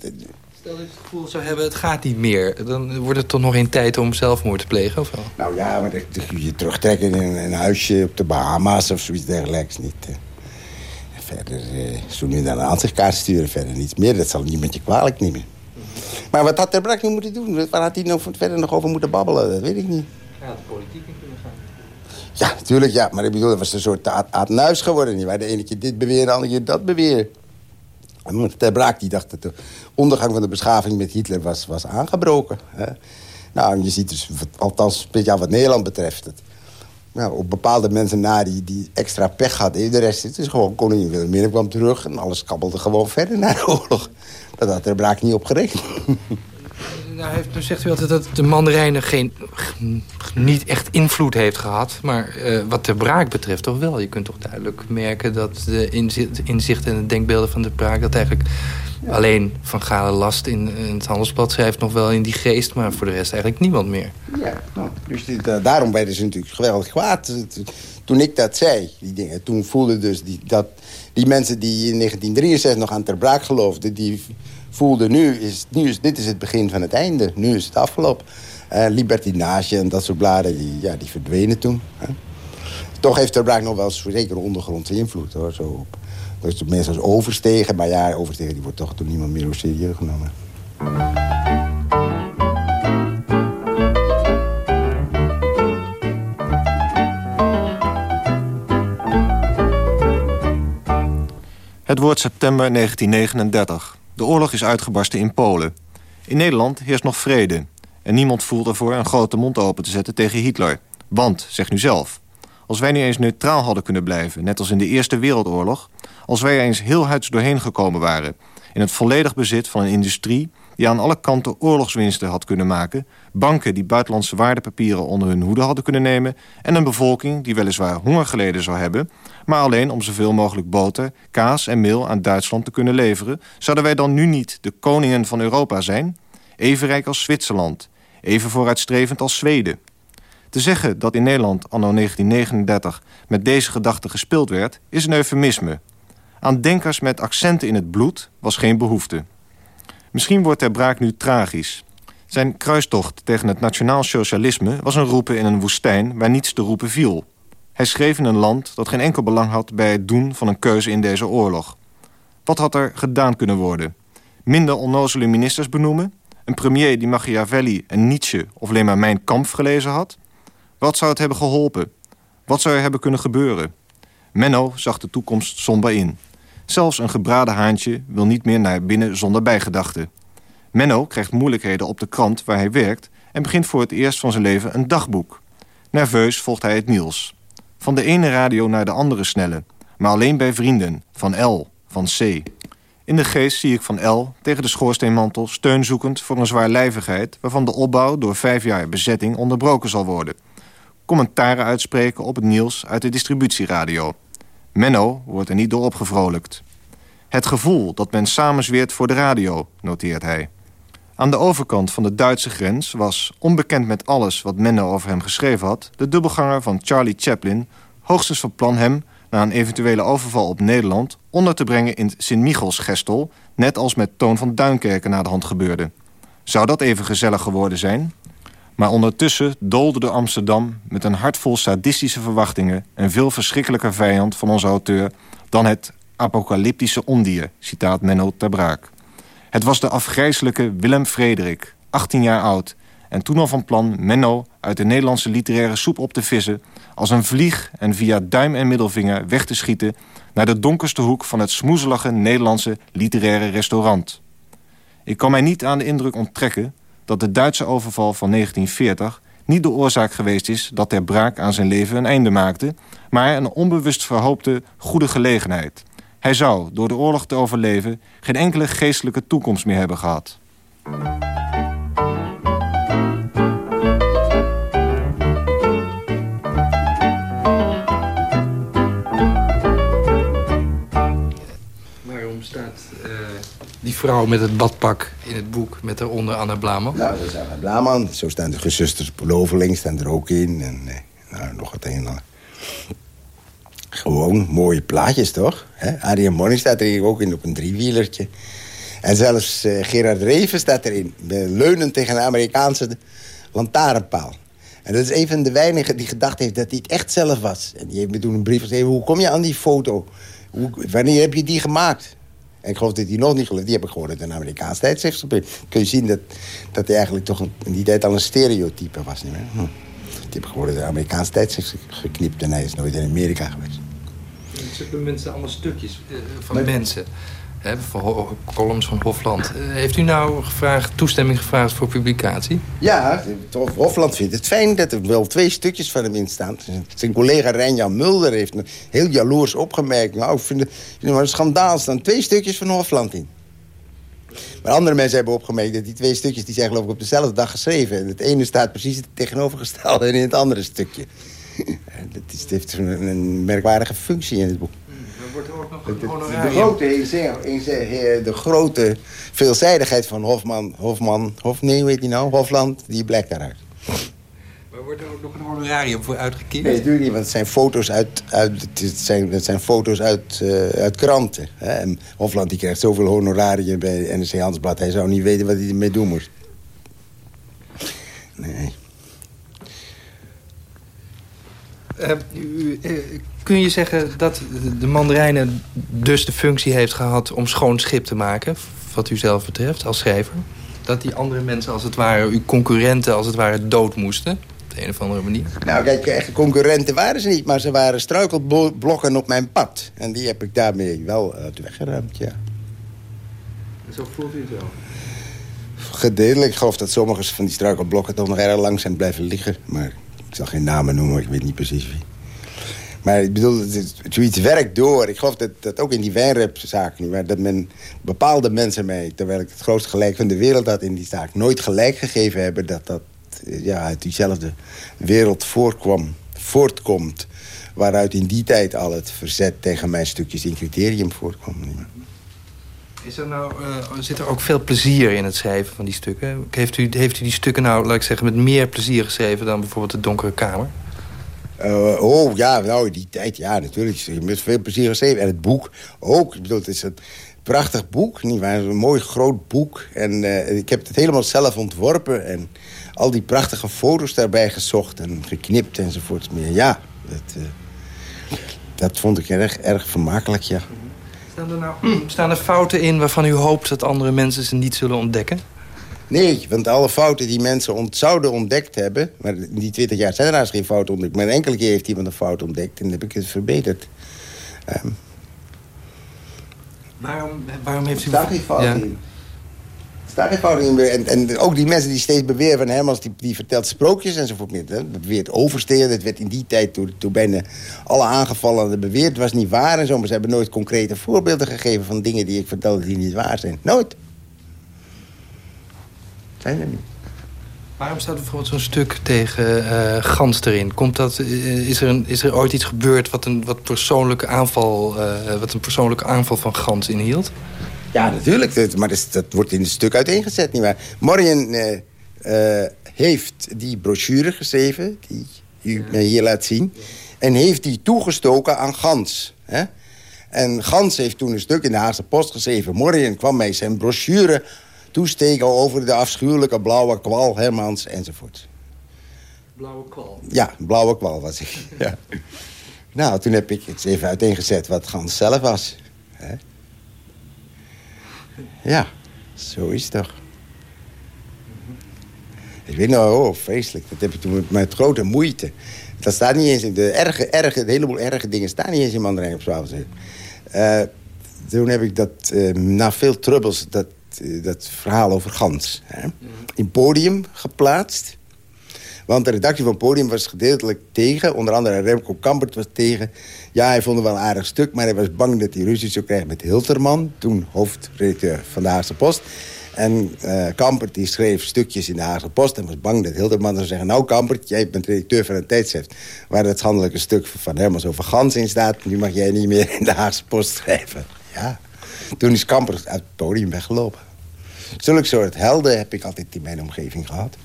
dat u het gevoel zou hebben, het gaat niet meer. Dan wordt het toch nog geen tijd om zelfmoord te plegen, of wel? Nou ja, maar dan kun je terugtrekken in een huisje op de Bahama's of zoiets dergelijks niet. verder, eh, zo nu dan een aanzichtkaart sturen, verder niets meer. Dat zal niet met je kwalijk nemen. Maar wat had Ter Braak nu moeten doen? Waar had hij nog verder nog over moeten babbelen? Dat weet ik niet. Ja, de politiek ja, natuurlijk, ja. Maar ik bedoel, het was een soort aardnuis geworden. Niet? Waar de ene keer dit beweren, de andere keer dat beweren. Ter Braak die dacht dat de ondergang van de beschaving met Hitler was, was aangebroken. Hè? Nou, je ziet dus, althans wat Nederland betreft... Nou, op bepaalde mensen na die, die extra pech hadden. De rest het is gewoon koningin Wilhelmina kwam terug... en alles kabbelde gewoon verder naar de oorlog. Dat had Ter Braak niet op gerekend. Nou, heeft, zegt u altijd dat de mandarijnen geen, niet echt invloed heeft gehad. Maar uh, wat de braak betreft toch wel. Je kunt toch duidelijk merken dat de inzicht, inzichten en de denkbeelden van de braak... dat eigenlijk alleen Van Galen Last in, het Handelsblad schrijft nog wel in die geest... maar voor de rest eigenlijk niemand meer. Ja, nou, dus dit, daarom werden ze natuurlijk geweldig kwaad. Toen ik dat zei, die dingen, toen voelde dus die, dat die mensen die in 1963 nog aan ter braak geloofden... die voelden nu, is, nu is dit is het begin van het einde. Nu is het afgelopen. Uh, libertinage en dat soort bladen, die, ja, die verdwenen toen. Hè. Toch heeft braak nog wel zeker ondergrondse invloed. hoor, zo op. Dus mensen als Overstegen, maar ja, Overstegen die wordt toch door niemand meer serieus genomen. Het wordt september 1939. De oorlog is uitgebarsten in Polen. In Nederland heerst nog vrede. En niemand voelt ervoor een grote mond open te zetten tegen Hitler. Want, zeg nu zelf, als wij nu eens neutraal hadden kunnen blijven... net als in de Eerste Wereldoorlog... als wij eens heel huids doorheen gekomen waren... in het volledig bezit van een industrie die aan alle kanten oorlogswinsten had kunnen maken... banken die buitenlandse waardepapieren onder hun hoede hadden kunnen nemen... en een bevolking die weliswaar honger geleden zou hebben... maar alleen om zoveel mogelijk boter, kaas en meel aan Duitsland te kunnen leveren... zouden wij dan nu niet de koningen van Europa zijn? Even rijk als Zwitserland, even vooruitstrevend als Zweden. Te zeggen dat in Nederland anno 1939 met deze gedachte gespeeld werd... is een eufemisme. Aan denkers met accenten in het bloed was geen behoefte. Misschien wordt Ter Braak nu tragisch. Zijn kruistocht tegen het nationaal socialisme was een roepen in een woestijn waar niets te roepen viel. Hij schreef in een land dat geen enkel belang had bij het doen van een keuze in deze oorlog. Wat had er gedaan kunnen worden? Minder onnozele ministers benoemen? Een premier die Machiavelli en Nietzsche of alleen maar Mijn Kamp gelezen had? Wat zou het hebben geholpen? Wat zou er hebben kunnen gebeuren? Menno zag de toekomst somber in. Zelfs een gebraden haantje wil niet meer naar binnen zonder bijgedachten. Menno krijgt moeilijkheden op de krant waar hij werkt... en begint voor het eerst van zijn leven een dagboek. Nerveus volgt hij het nieuws. Van de ene radio naar de andere snelle. Maar alleen bij vrienden. Van L, van C. In de geest zie ik van L tegen de schoorsteenmantel... steun zoekend voor een zwaarlijvigheid... waarvan de opbouw door vijf jaar bezetting onderbroken zal worden. Commentaren uitspreken op het nieuws uit de distributieradio. Menno wordt er niet door opgevrolijkt. Het gevoel dat men samenzweert voor de radio, noteert hij. Aan de overkant van de Duitse grens was, onbekend met alles wat Menno over hem geschreven had... de dubbelganger van Charlie Chaplin hoogstens van plan hem... na een eventuele overval op Nederland onder te brengen in Sint-Michels-gestel... net als met Toon van Duinkerken na de hand gebeurde. Zou dat even gezellig geworden zijn? Maar ondertussen doolde de Amsterdam met een hart vol sadistische verwachtingen... een veel verschrikkelijker vijand van onze auteur... dan het apocalyptische ondier, citaat Menno ter Braak. Het was de afgrijzelijke Willem Frederik, 18 jaar oud... en toen al van plan Menno uit de Nederlandse literaire soep op te vissen... als een vlieg en via duim en middelvinger weg te schieten... naar de donkerste hoek van het smoezelige Nederlandse literaire restaurant. Ik kan mij niet aan de indruk onttrekken dat de Duitse overval van 1940 niet de oorzaak geweest is dat Ter Braak aan zijn leven een einde maakte... maar een onbewust verhoopte goede gelegenheid. Hij zou, door de oorlog te overleven, geen enkele geestelijke toekomst meer hebben gehad. Die vrouw met het badpak in het boek met daaronder Anna Blaman? Nou, dat is Anna Blaman. Zo staan de gezusters Beloveling staan er ook in. En eh, nou, nog wat een. Gewoon mooie plaatjes, toch? Arjen Monny staat er ook in op een driewielertje. En zelfs uh, Gerard Reven staat erin. Leunend tegen een Amerikaanse lantaarnpaal. En dat is een van de weinigen die gedacht heeft dat hij het echt zelf was. En die heeft me toen een brief geschreven. Hoe kom je aan die foto? Wanneer heb je die gemaakt? En ik geloof dat hij nog niet geloof. Die heb ik gewoon uit een Amerikaans Kun je zien dat, dat hij eigenlijk toch in die tijd al een stereotype was. Niet meer? Hm. Die heb ik gewoon uit een Amerikaans tijdschrift geknipt. En hij is nooit in Amerika geweest. Ze hebben mensen allemaal stukjes uh, van mensen. Hè, van columns van Hofland. Uh, heeft u nou gevraagd, toestemming gevraagd voor publicatie? Ja, Hofland vindt het fijn dat er wel twee stukjes van hem in staan. Zijn collega Rijn-Jan Mulder heeft heel jaloers opgemerkt. Nou, ik vind het, een schandaal staan twee stukjes van Hofland in. Maar andere mensen hebben opgemerkt dat die twee stukjes... die zijn geloof ik op dezelfde dag geschreven. En het ene staat precies het tegenovergestelde in het andere stukje. het heeft een merkwaardige functie in het boek. Wordt ook nog de, grote, de grote veelzijdigheid van Hofman, Hofman, Hof, nee, heet die nou? Hofland, die blijkt daaruit. Maar wordt er ook nog een honorarium voor uitgekeerd? Nee, natuurlijk niet, want het zijn foto's uit, uit, het zijn, het zijn foto's uit, uh, uit kranten. Hè? En Hofland die krijgt zoveel honorarium bij NRC Handelsblad... hij zou niet weten wat hij ermee doen moest. Nee. Uh, u, uh, kun je zeggen dat de mandarijnen dus de functie heeft gehad... om schoon schip te maken, wat u zelf betreft, als schrijver? Dat die andere mensen, als het ware, uw concurrenten, als het ware, dood moesten? Op de een of andere manier. Nou, kijk, echte concurrenten waren ze niet... maar ze waren struikelblokken op mijn pad. En die heb ik daarmee wel uit weggeruimd, ja. En zo voelt u het wel? Gedeeltelijk. Ik geloof dat sommige van die struikelblokken toch nog erg lang zijn blijven liggen. Maar ik zal geen namen noemen, ik weet niet precies wie. Maar ik bedoel, zoiets werkt door. Ik geloof dat, dat ook in die wijnrepzaak... dat men bepaalde mensen mij... terwijl ik het grootste gelijk van de wereld had in die zaak... nooit gelijk gegeven hebben dat dat ja, uit diezelfde wereld voorkwam, voortkomt... waaruit in die tijd al het verzet tegen mijn stukjes in criterium voortkwam. Is er nou, uh, zit er ook veel plezier in het schrijven van die stukken? Heeft u, heeft u die stukken nou, laat ik zeggen, met meer plezier geschreven... dan bijvoorbeeld De Donkere Kamer? Uh, oh, ja, nou, die tijd, ja, natuurlijk. Met veel plezier geschreven. En het boek ook. Ik bedoel, het is een prachtig boek, niet waar? Een mooi groot boek. En uh, ik heb het helemaal zelf ontworpen. En al die prachtige foto's daarbij gezocht en geknipt enzovoort. meer. Ja, dat, dat vond ik erg, erg vermakelijk, ja. Staan er, nou, staan er fouten in waarvan u hoopt dat andere mensen ze niet zullen ontdekken? Nee, want alle fouten die mensen ont zouden ontdekt hebben... maar in die 20 jaar zijn er haast geen fouten ontdekt... maar een enkele keer heeft iemand een fout ontdekt... en dan heb ik het verbeterd. Um, waarom, waarom heeft u... Staat geen fout ja. in. Er staat geen fout in. En, en ook die mensen die steeds beweren van Hermans... die, die vertelt sprookjes enzovoort. Dat beweert oversteden. Dat werd in die tijd toen, toen bijna alle aangevallen beweerd. Het was niet waar en zo. Maar ze hebben nooit concrete voorbeelden gegeven... van dingen die ik vertelde die niet waar zijn. Nooit. Zijn er niet. Waarom staat bijvoorbeeld zo'n stuk tegen uh, Gans erin? Komt dat, uh, is, er is er ooit iets gebeurd wat een, wat persoonlijke aanval, uh, wat een persoonlijke aanval van Gans inhield? Ja, natuurlijk. Dat, maar dat, dat, wordt in het stuk uiteengezet. Niet waar? Morgen heeft die brochure geschreven, die u mij hier laat zien... en heeft die toegestoken aan Gans. Hè? En Gans heeft toen een stuk in de Haagse Post geschreven. Morgen kwam mij zijn brochure toesteken over de afschuwelijke blauwe kwal, Hermans, enzovoort. Blauwe kwal? Ja, blauwe kwal was ik. ja. Nou, toen heb ik het even uiteengezet wat Gans zelf was. Hè? Ja, zo is toch. Ik weet nou, oh, vreselijk. Dat heb ik toen met, grote moeite. Dat staat niet eens in de erge, erge, een heleboel erge dingen staan niet eens in Mandarijn op 12. Uh, toen heb ik dat, uh, na veel trubbels, dat eh, dat verhaal over Gans. Hè? In Podium geplaatst. Want de redactie van Podium was gedeeltelijk tegen. Onder andere Remco Kampert was tegen. Ja, hij vond het wel een aardig stuk... maar hij was bang dat hij ruzie zou krijgen met Hilterman... toen hoofdredacteur van de Haagse Post. En uh, Kampert die schreef stukjes in de Haagse Post... en was bang dat Hilterman zou zeggen... nou Kampert, jij bent redacteur van een tijdschrift... waar het schandelijke stuk van Hermans over Gans in staat... nu mag jij niet meer in de Haagse Post schrijven. Ja, toen is Kamper uit het podium weggelopen. Zulke soort helden heb ik altijd in mijn omgeving gehad.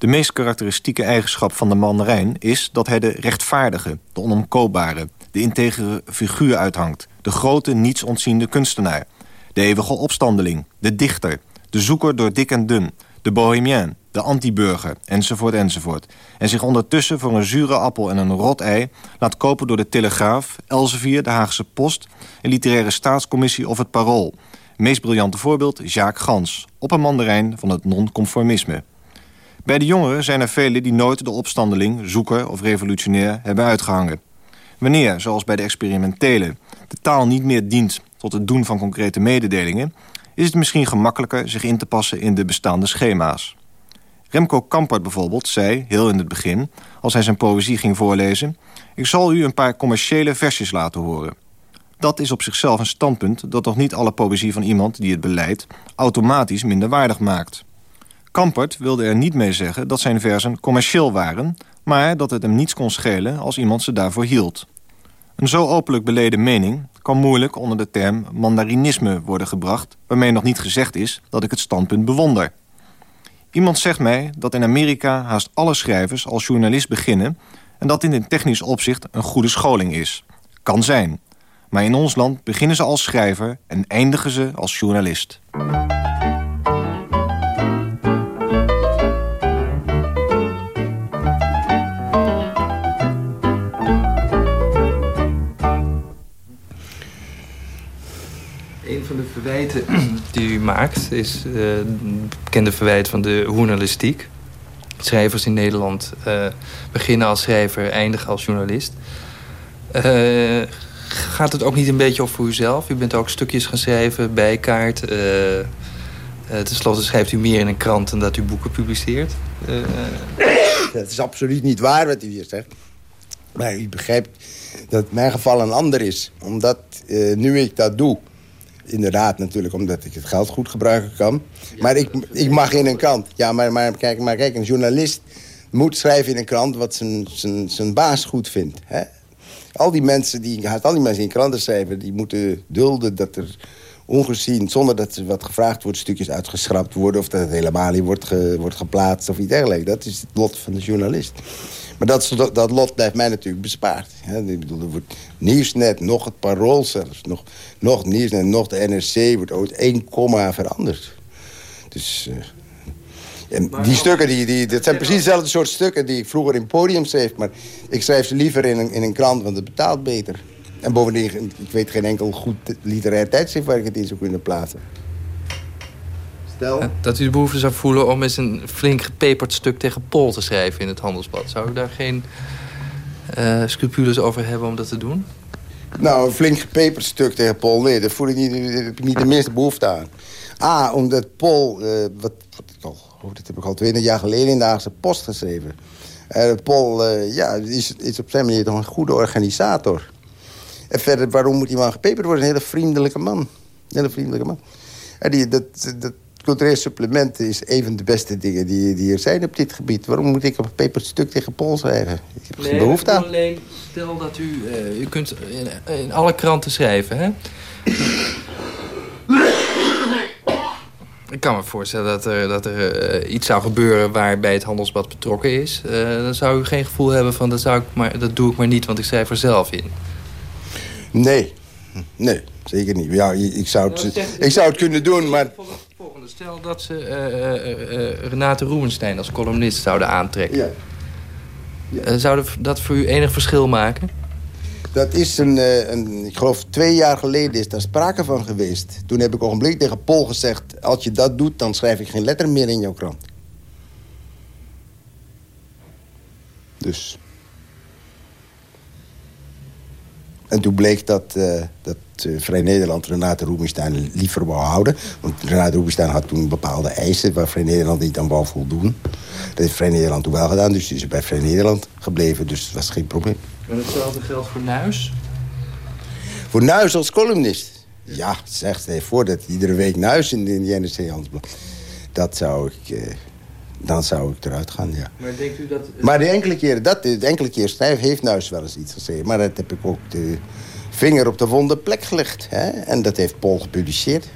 De meest karakteristieke eigenschap van de mandarijn is dat hij de rechtvaardige, de onomkoopbare, de integere figuur uithangt. De grote, niets ontziende kunstenaar. De eeuwige opstandeling, de dichter, de zoeker door dik en dun, de bohemien, de anti-burger, enzovoort, enzovoort. En zich ondertussen voor een zure appel en een rot ei... laat kopen door de Telegraaf, Elsevier, de Haagse Post... een literaire staatscommissie of het Parool. Meest briljante voorbeeld, Jacques Gans... op een mandarijn van het non-conformisme. Bij de jongeren zijn er velen die nooit de opstandeling, zoeker of revolutionair hebben uitgehangen. Wanneer, zoals bij de experimentelen, de taal niet meer dient tot het doen van concrete mededelingen... is het misschien gemakkelijker zich in te passen in de bestaande schema's. Remco Kampert bijvoorbeeld zei, heel in het begin... als hij zijn poëzie ging voorlezen... ik zal u een paar commerciële versjes laten horen. Dat is op zichzelf een standpunt dat toch niet alle poëzie van iemand die het beleidt... automatisch minder waardig maakt. Kampert wilde er niet mee zeggen dat zijn versen commercieel waren... maar dat het hem niets kon schelen als iemand ze daarvoor hield. Een zo openlijk beleden mening kan moeilijk onder de term mandarinisme worden gebracht... waarmee nog niet gezegd is dat ik het standpunt bewonder. Iemand zegt mij dat in Amerika haast alle schrijvers als journalist beginnen... en dat dit in technisch opzicht een goede scholing is. Kan zijn. Maar in ons land beginnen ze als schrijver en eindigen ze als journalist. De verwijten die u maakt is uh, bekende verwijt van de journalistiek. Schrijvers in Nederland uh, beginnen als schrijver, eindigen als journalist. Uh, gaat het ook niet een beetje over uzelf? U bent ook stukjes gaan schrijven, bijkaart. Ten slotte schrijft u meer in een krant dan dat u boeken publiceert. Het is absoluut niet waar wat u hier zegt. Maar u begrijpt dat mijn geval een ander is. Omdat nu ik dat doe inderdaad natuurlijk omdat ik het geld goed gebruiken kan. maar ik, ik mag in een krant. Ja, maar, maar, kijk, maar kijk, een journalist moet schrijven in een krant... wat zijn, zijn, zijn baas goed vindt. Hè? Al die mensen die, al die mensen in kranten schrijven... die moeten dulden dat er ongezien, zonder dat er wat gevraagd wordt... stukjes uitgeschrapt worden of dat het helemaal niet wordt, wordt geplaatst of iets dergelijks. Dat is het lot van de journalist. Maar dat, dat lot blijft mij natuurlijk bespaard. Ik bedoel, er wordt Nieuwsnet, nog het Parool zelfs, nog, nog Nieuwsnet, nog de NRC... wordt ooit één komma veranderd. Dus... Uh, en die stukken, die, die, dat zijn precies dezelfde soort stukken die ik vroeger in podium schreef. Maar ik schrijf ze liever in een, in een krant, want het betaalt beter. En bovendien, ik weet geen enkel goed literair tijdschrift waar ik het in zou kunnen plaatsen. Dat u de behoefte zou voelen om eens een flink gepeperd stuk tegen Pol te schrijven in het handelsblad. Zou u daar geen uh, scrupules over hebben om dat te doen? Nou, een flink gepeperd stuk tegen Pol, nee, daar voel ik niet, heb niet de minste behoefte aan. A, omdat Pol, uh, wat, wat ik al, oh, dat heb ik al twintig jaar geleden in de Haagse Post geschreven. Uh, Pol ja, is, is op zijn manier toch een goede organisator. En verder, waarom moet die man gepeperd worden? Een hele vriendelijke man. Een hele vriendelijke man. En die, dat, dat, cultureel supplement is een van de beste dingen die, die er zijn op dit gebied. Waarom moet ik op een paper stuk tegen Pol schrijven? Ik heb geen behoefte aan. alleen, stel dat u... Uh, u kunt in, in, alle kranten schrijven, hè? Ik kan me voorstellen dat er, dat er uh, iets zou gebeuren waarbij het handelsblad betrokken is. Uh, dan zou u geen gevoel hebben van dat, zou ik maar, dat doe ik maar niet, want ik schrijf er zelf in. Nee, nee, zeker niet. Ja, ik, zou het, nou, ik zou het kunnen doen, maar... Stel dat ze uh, Renate Roemenstein als columnist zouden aantrekken. Ja. ja. zou dat voor u enig verschil maken? Dat is een, een, ik geloof twee jaar geleden is daar sprake van geweest. Toen heb ik ogenblik tegen Paul gezegd... als je dat doet, dan schrijf ik geen letter meer in jouw krant. Dus... En toen bleek dat, uh, dat uh, Vrij Nederland Renate Rubinstein liever wou houden. Want Renate Rubinstein had toen bepaalde eisen... waar Vrij Nederland niet aan wou voldoen. Dat heeft Vrij Nederland toen wel gedaan. Dus is bij Vrij Nederland gebleven. Dus het was geen probleem. En hetzelfde geldt voor Nuis? Voor Nuis als columnist? Ja, zegt hij voordat iedere week Nuis in de, NRC Handelsblad. Dat zou ik... Uh, dan zou ik eruit gaan, ja. Maar denkt u dat... Maar de enkele keer, dat, de enkele keer schrijf heeft Nuis wel eens iets gezegd. Maar dat heb ik ook de vinger op de wonde plek gelegd. Hè? En dat heeft Paul gepubliceerd.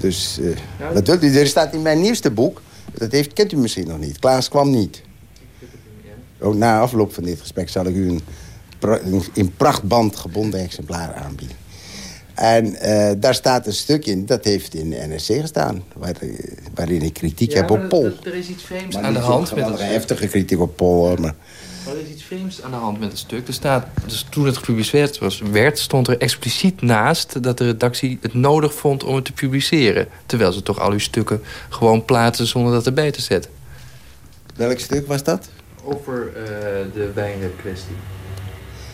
Dus uh, er staat in mijn nieuwste boek... dat heeft, kent u misschien nog niet. Klaas kwam niet. Ook na afloop van dit gesprek zal ik u een, een in prachtband gebonden exemplaar aanbieden. En uh, daar staat een stuk in, dat heeft in de NRC gestaan... Waar, waarin ik kritiek heb op Pol. Er is iets vreemds aan de hand met het heftige kritiek op Pol, maar... Maar er is iets vreemds aan de hand met het stuk. Er staat, dus toen het gepubliceerd was, werd, stond er expliciet naast... dat de redactie het nodig vond om het te publiceren. Terwijl ze toch al uw stukken gewoon plaatsen zonder dat erbij te zetten. Welk stuk was dat? Over uh, de wijnkwestie.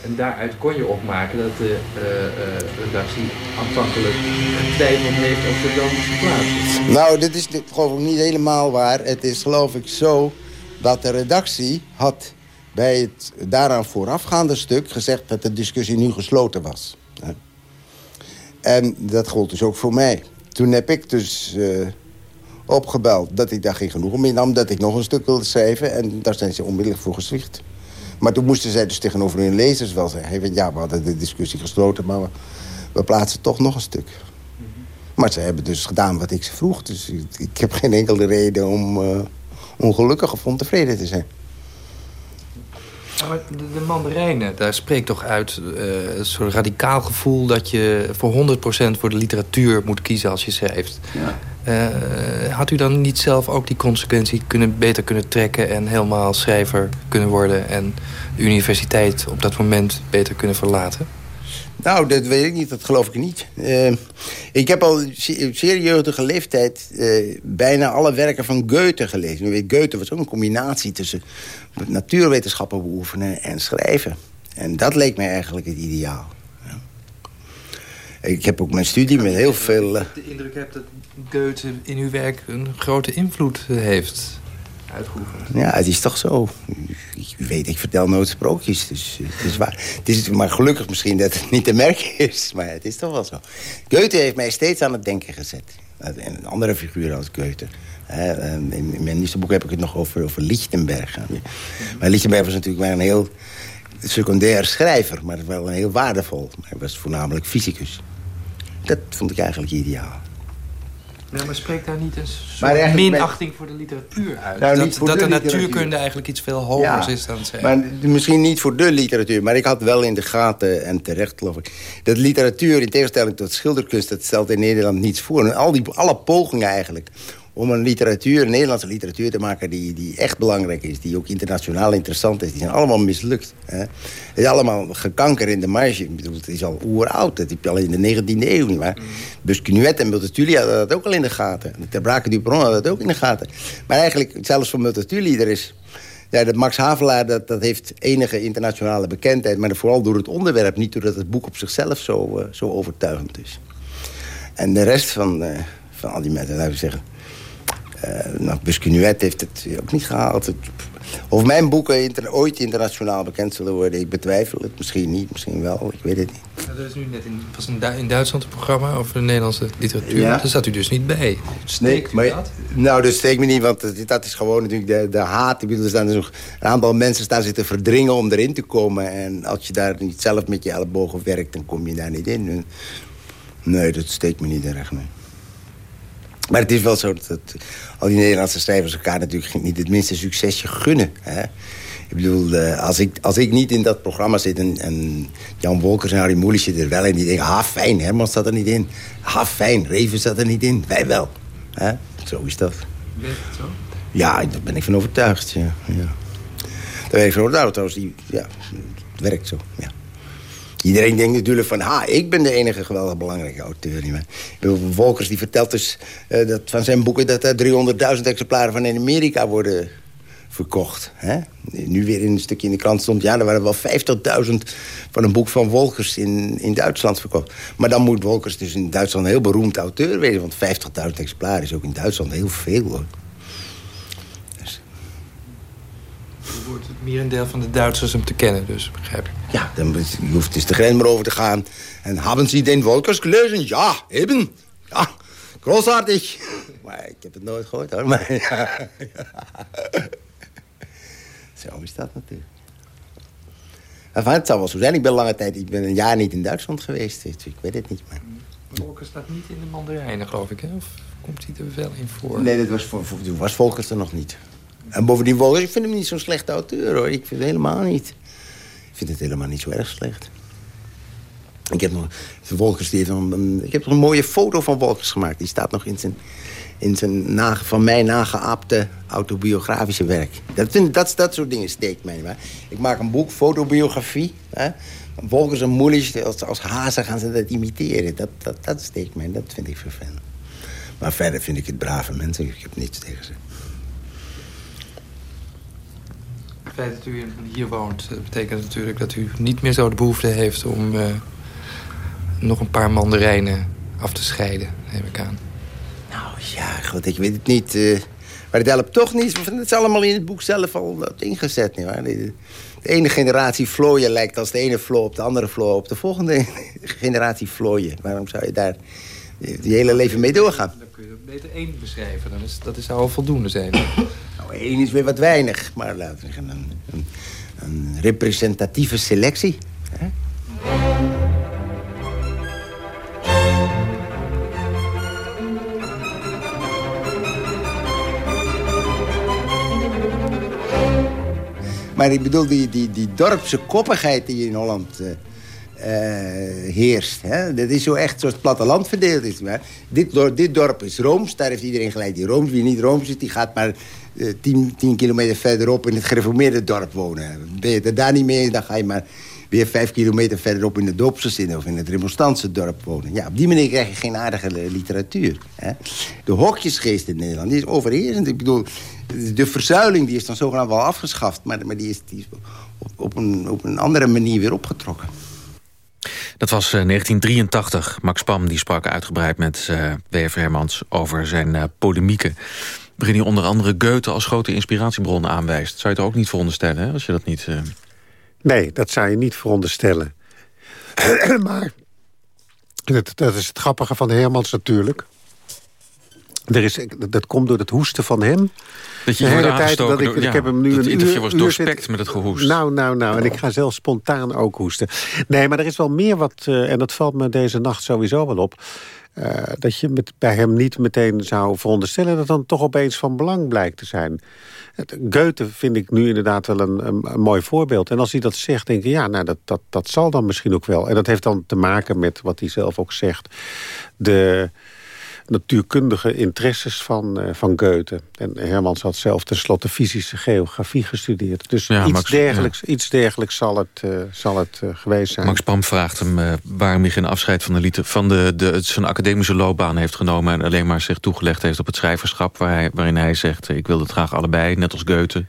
En daaruit kon je opmaken dat de uh, redactie aanvankelijk getwijfeld heeft of ze dan moest plaatsen. Nou, dit is geloof ik niet helemaal waar. Het is geloof ik zo dat de redactie had bij het daaraan voorafgaande stuk gezegd dat de discussie nu gesloten was. En dat gold dus ook voor mij. Toen heb ik dus uh, opgebeld dat ik daar geen genoegen mee nam... dat ik nog een stuk wilde schrijven. En daar zijn ze onmiddellijk voor gezwicht. Maar toen moesten zij dus tegenover hun lezers wel zeggen... ja, we hadden de discussie gesloten, maar we, plaatsen toch nog een stuk. Maar ze hebben dus gedaan wat ik ze vroeg. Dus ik, ik heb geen enkele reden om uh, ongelukkig of ontevreden te zijn. Maar de, de mandarijnen, daar spreekt toch uit uh, een soort radicaal gevoel... dat je voor 100% voor de literatuur moet kiezen als je schrijft. Ja. Uh, had u dan niet zelf ook die consequentie kunnen, beter kunnen trekken... en helemaal schrijver kunnen worden... en de universiteit op dat moment beter kunnen verlaten? Nou, dat weet ik niet. Dat geloof ik niet. Uh, ik heb al op zeer jeugdige leeftijd... Uh, bijna alle werken van Goethe gelezen. U weet, Goethe was ook een combinatie tussen natuurwetenschappen beoefenen en schrijven. En dat leek mij eigenlijk het ideaal. Ja. Ik heb ook mijn studie met heel veel... Uh... de indruk heb dat Goethe in uw werk een grote invloed heeft uitgeoefend. Ja, het is toch zo. Ik weet, ik vertel nooit sprookjes, dus het is waar. Het is maar gelukkig misschien dat het niet te merken is, maar het is toch wel zo. Goethe heeft mij steeds aan het denken gezet. En een andere figuur als Goethe. In mijn nieuwste boek heb ik het nog over, over Lichtenberg. Maar Lichtenberg was natuurlijk maar een heel secundair schrijver... maar wel een heel waardevol. Hij was voornamelijk fysicus. Dat vond ik eigenlijk ideaal. Ja, maar spreekt daar niet een soort minachting voor de literatuur uit? Nou, dat, dat de, natuurkunde eigenlijk iets veel hogers is dan zij. Maar misschien niet voor de literatuur. Maar ik had wel in de gaten, en terecht geloof ik... dat literatuur, in tegenstelling tot schilderkunst... dat stelt in Nederland niets voor. En al die, alle pogingen eigenlijk om een literatuur, een Nederlandse literatuur te maken... Die, die echt belangrijk is, die ook internationaal interessant is... die zijn allemaal mislukt. Hè. Het is allemaal gekanker in de marge. Ik bedoel, het is al oeroud. Dat heb je al in de 19e eeuw, nietwaar? Mm. Busquenuet en Multatuli hadden dat ook al in de gaten. Ter Brake du Perron hadden dat ook in de gaten. Maar eigenlijk, zelfs voor Multatuli, er is... Ja, dat Max Havelaar dat, dat heeft enige internationale bekendheid... maar vooral door het onderwerp, niet doordat het boek op zichzelf zo, uh, zo overtuigend is. En de rest van, uh, van al die mensen, laten we zeggen nou, Busquenuet heeft het ook niet gehaald. of mijn boeken ooit internationaal bekend zullen worden, ik betwijfel het. Misschien niet, misschien wel, ik weet het niet. Ja, er is nu net in, was in, in Duitsland een programma over de Nederlandse literatuur. Ja. Daar zat u dus niet bij. Steekt nee, maar, dat? Nou, dat steekt me niet, want dat is gewoon natuurlijk de, de haat. Ik bedoel, er staan dus nog een aantal mensen staan zitten verdringen om erin te komen. En als je daar niet zelf met je ellebogen werkt, dan kom je daar niet in. Nee, dat steekt me niet erg, nee. Maar het is wel zo dat, al die Nederlandse schrijvers elkaar natuurlijk niet het minste succesje gunnen. Hè? Ik bedoel, uh, als, ik, als ik niet in dat programma zit en, en Jan Wolkers en Harry Moelis zitten er wel in... die denken, ha, fijn, Herman staat er niet in. Ha, fijn, Reven staat er niet in. Wij wel. Hè? Zo is dat. Het zo? Ja, daar ben ik van overtuigd, ja. ja. Daar ben ik van overtuigd, trouwens. Die, ja, het werkt zo, ja. Iedereen denkt natuurlijk van, ha, ik ben de enige geweldig belangrijke auteur. Volkers die vertelt dus uh, dat van zijn boeken... dat er 300.000 exemplaren van in Amerika worden verkocht. Hè? Nu weer in een stukje in de krant stond... ja, er waren wel 50.000 van een boek van Volkers in, in Duitsland verkocht. Maar dan moet Volkers dus in Duitsland een heel beroemd auteur wezen... want 50.000 exemplaren is ook in Duitsland heel veel, hoor. Wordt het merendeel van de Duitsers hem te kennen, dus begrijp ik. Ja, dan je hoeft dus de grens maar over te gaan. En hebben ze den Wolkers gelezen? Ja, eben. Ja, großartig. Maar ik heb het nooit gehoord, hoor. Maar, ja. Zo is dat natuurlijk. Enfin, het zal wel zo zijn. Ik ben lange tijd... Ik ben een jaar niet in Duitsland geweest. Dus ik weet het niet, maar... Volkers staat niet in de mandarijnen, geloof ik, hè? Of komt hij er wel in voor? Nee, dat was, voor, was Volkers er nog niet. En bovendien, Wolkers, ik vind hem niet zo'n slechte auteur, hoor. Ik vind het helemaal niet. Ik vind het helemaal niet zo erg slecht. Ik heb nog, Wolkers, die heeft een, ik heb een mooie foto van Wolkers gemaakt. Die staat nog in zijn, in zijn van mij nageaapte autobiografische werk. Dat, dat, dat soort dingen steekt mij. Maar ik maak een boek, fotobiografie. Hè? Wolkers en Moelisch, als, als hazen gaan ze dat imiteren. Dat, dat, dat steekt mij, dat vind ik vervelend. Maar verder vind ik het brave mensen. Ik heb niets tegen ze. Feit dat u hier woont eh, betekent natuurlijk dat u niet meer zo de behoefte heeft om uh, nog een paar mandarijnen af te scheiden, neem ik aan. Nou ja, goed, ik weet het niet. Uh, maar het helpt toch niet. Het is allemaal in het boek zelf al ingezet. Niet waar? De, de ene generatie vlooien lijkt als de ene vloo op de andere vloo op de volgende generatie vlooien. Waarom zou je daar je hele leven mee doorgaan? Dan kun je beter één beschrijven. Dan is, dat zou al voldoende zijn. Nou, is weer wat weinig. Maar laten we zeggen, een, een, representatieve selectie. Hè? Maar ik bedoel, die, die, die dorpse koppigheid die in Holland uh, uh, heerst. Hè? Dat is zo echt zoals het platteland verdeeld is. Dit, dit dorp is Rooms, daar heeft iedereen gelijk die Rooms. Wie niet Rooms is, die gaat maar tien, tien kilometer verderop in het gereformeerde dorp wonen. Ben je het daar niet mee dan ga je maar weer vijf kilometer verderop in de Doopse of in het remonstrantse dorp wonen. Ja, op die manier krijg je geen aardige literatuur. Hè? De hokjesgeest in Nederland die is overheersend. Ik bedoel, de verzuiling die is dan zogenaamd wel afgeschaft... maar, maar die is, die is op, een, op een andere manier weer opgetrokken. Dat was 1983. Eh, Max Pam die sprak uitgebreid met uh, W.F. Hermans over zijn uh, polemieken. Waarin hij onder andere Goethe als grote inspiratiebron aanwijst. Zou je het ook niet veronderstellen, hè, als je dat niet... Uh... Nee, dat zou je niet veronderstellen. maar dat, dat is het grappige van Hermans natuurlijk. Er is, dat komt door het hoesten van hem. Dat je de hele tijd dat ik, ik heb hem nu een interview was doorspekt met het gehoest. Nou, nou, nou. En ik ga zelf spontaan ook hoesten. Nee, maar er is wel meer wat... Uh, en dat valt me deze nacht sowieso wel op. Uh, dat je met, bij hem niet meteen zou veronderstellen... dat dan toch opeens van belang blijkt te zijn. Goethe vind ik nu inderdaad wel een, een, een, mooi voorbeeld. En als hij dat zegt, denk ik, ja, nou, dat, dat, dat zal dan misschien ook wel. En dat heeft dan te maken met wat hij zelf ook zegt. De natuurkundige interesses van, uh, van Goethe. En Hermans had zelf tenslotte fysische geografie gestudeerd. Dus iets, dergelijks, iets dergelijks zal het, uh, zal het uh, geweest zijn. Max Pam vraagt hem waarom hij geen afscheid van, de, liter, van de, de, zijn academische loopbaan heeft genomen... en alleen maar zich toegelegd heeft op het schrijverschap... Waar hij, waarin hij zegt, ik wil het graag allebei, net als Goethe...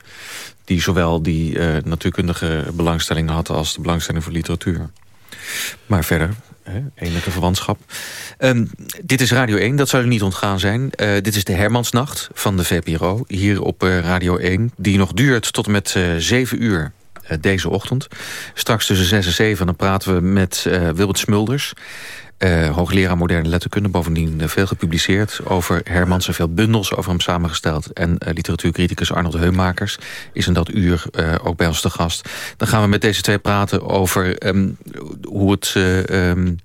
die zowel die natuurkundige belangstelling had... als de belangstelling voor literatuur. Maar verder, enige verwantschap. Um, dit is Radio 1, dat zou u niet ontgaan zijn. Uh, dit is de Hermansnacht van de VPRO, hier op uh, Radio 1... die nog duurt tot en met uh, 7 uur deze ochtend. Straks tussen 6 en 7 dan praten we met Wilbert Smulders... Uh, hoogleraar moderne letterkunde, bovendien veel gepubliceerd over Hermans en veel bundels over hem samengesteld. En uh, literatuurcriticus Arnold Heumakers is in dat uur ook bij ons te gast. Dan gaan we met deze twee praten over um, hoe het... Um,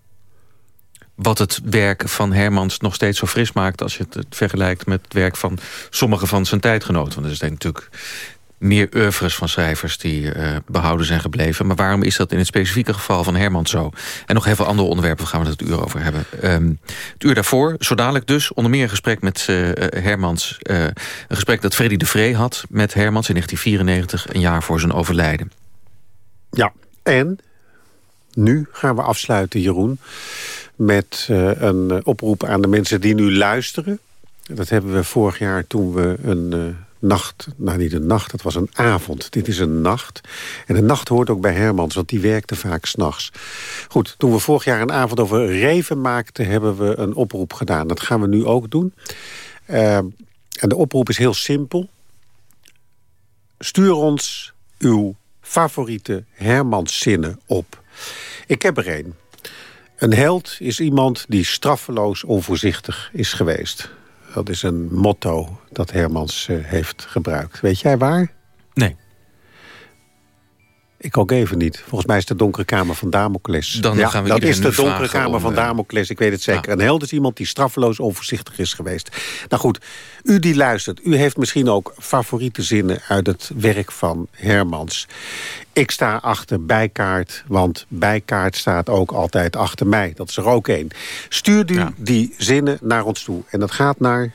wat het werk van Hermans nog steeds zo fris maakt... als je het vergelijkt met het werk van sommige van zijn tijdgenoten. Want er zijn natuurlijk meer oeuvres van schrijvers die uh, behouden zijn gebleven. Maar waarom is dat in het specifieke geval van Herman zo? En nog heel veel andere onderwerpen gaan we het uur over hebben. Um, het uur daarvoor, zo dadelijk dus, onder meer een gesprek met uh, Hermans. Uh, een gesprek dat Freddy de Vree had met Hermans in 1994, een jaar voor zijn overlijden. Ja, en nu gaan we afsluiten, Jeroen, met een oproep aan de mensen die nu luisteren. Dat hebben we vorig jaar toen we een nacht, nou niet een nacht, het was een avond. Dit is een nacht. En een nacht hoort ook bij Hermans, want die werkte vaak s'nachts. Goed, toen we vorig jaar een avond over reven maakten... hebben we een oproep gedaan. Dat gaan we nu ook doen. Uh, en de oproep is heel simpel. Stuur ons uw favoriete Hermanszinnen op. Ik heb er een. Een held is iemand die straffeloos onvoorzichtig is geweest. Dat is een motto dat Hermans uh, heeft gebruikt. Weet jij waar? Nee. Ik ook even niet. Volgens mij is de donkere kamer van Damocles. Dan ja, gaan we dat is de donkere kamer van uh, Damocles. Ik weet het zeker. Ja. Een held is iemand die straffeloos onvoorzichtig is geweest. Nou goed, u die luistert. U heeft misschien ook favoriete zinnen uit het werk van Hermans. Ik sta achter Bijkaart, want Bijkaart staat ook altijd achter mij. Dat is er ook één. Stuur u ja. die zinnen naar ons toe. En dat gaat naar...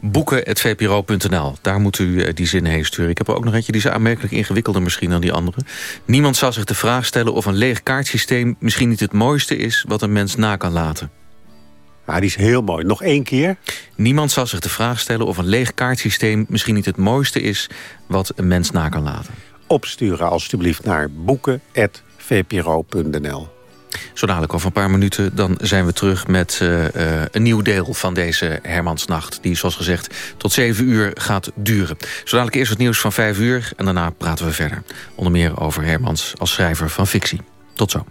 Boeken.vpro.nl. Daar moet u uh, die zinnen heen sturen. Ik heb er ook nog eentje, die is aanmerkelijk ingewikkelder misschien dan die andere. Niemand zal zich de vraag stellen of een leeg kaartsysteem... misschien niet het mooiste is wat een mens na kan laten. Ah, die is heel mooi. Nog één keer. Niemand zal zich de vraag stellen of een leeg kaartsysteem... misschien niet het mooiste is wat een mens na kan laten. opsturen alstublieft naar boeken.vpro.nl. Zo dadelijk over een paar minuten dan zijn we terug met uh, uh, een nieuw deel van deze Hermansnacht. Die zoals gezegd tot 7 uur gaat duren. Zo dadelijk eerst het nieuws van 5 uur en daarna praten we verder. Onder meer over Hermans als schrijver van fictie. Tot zo.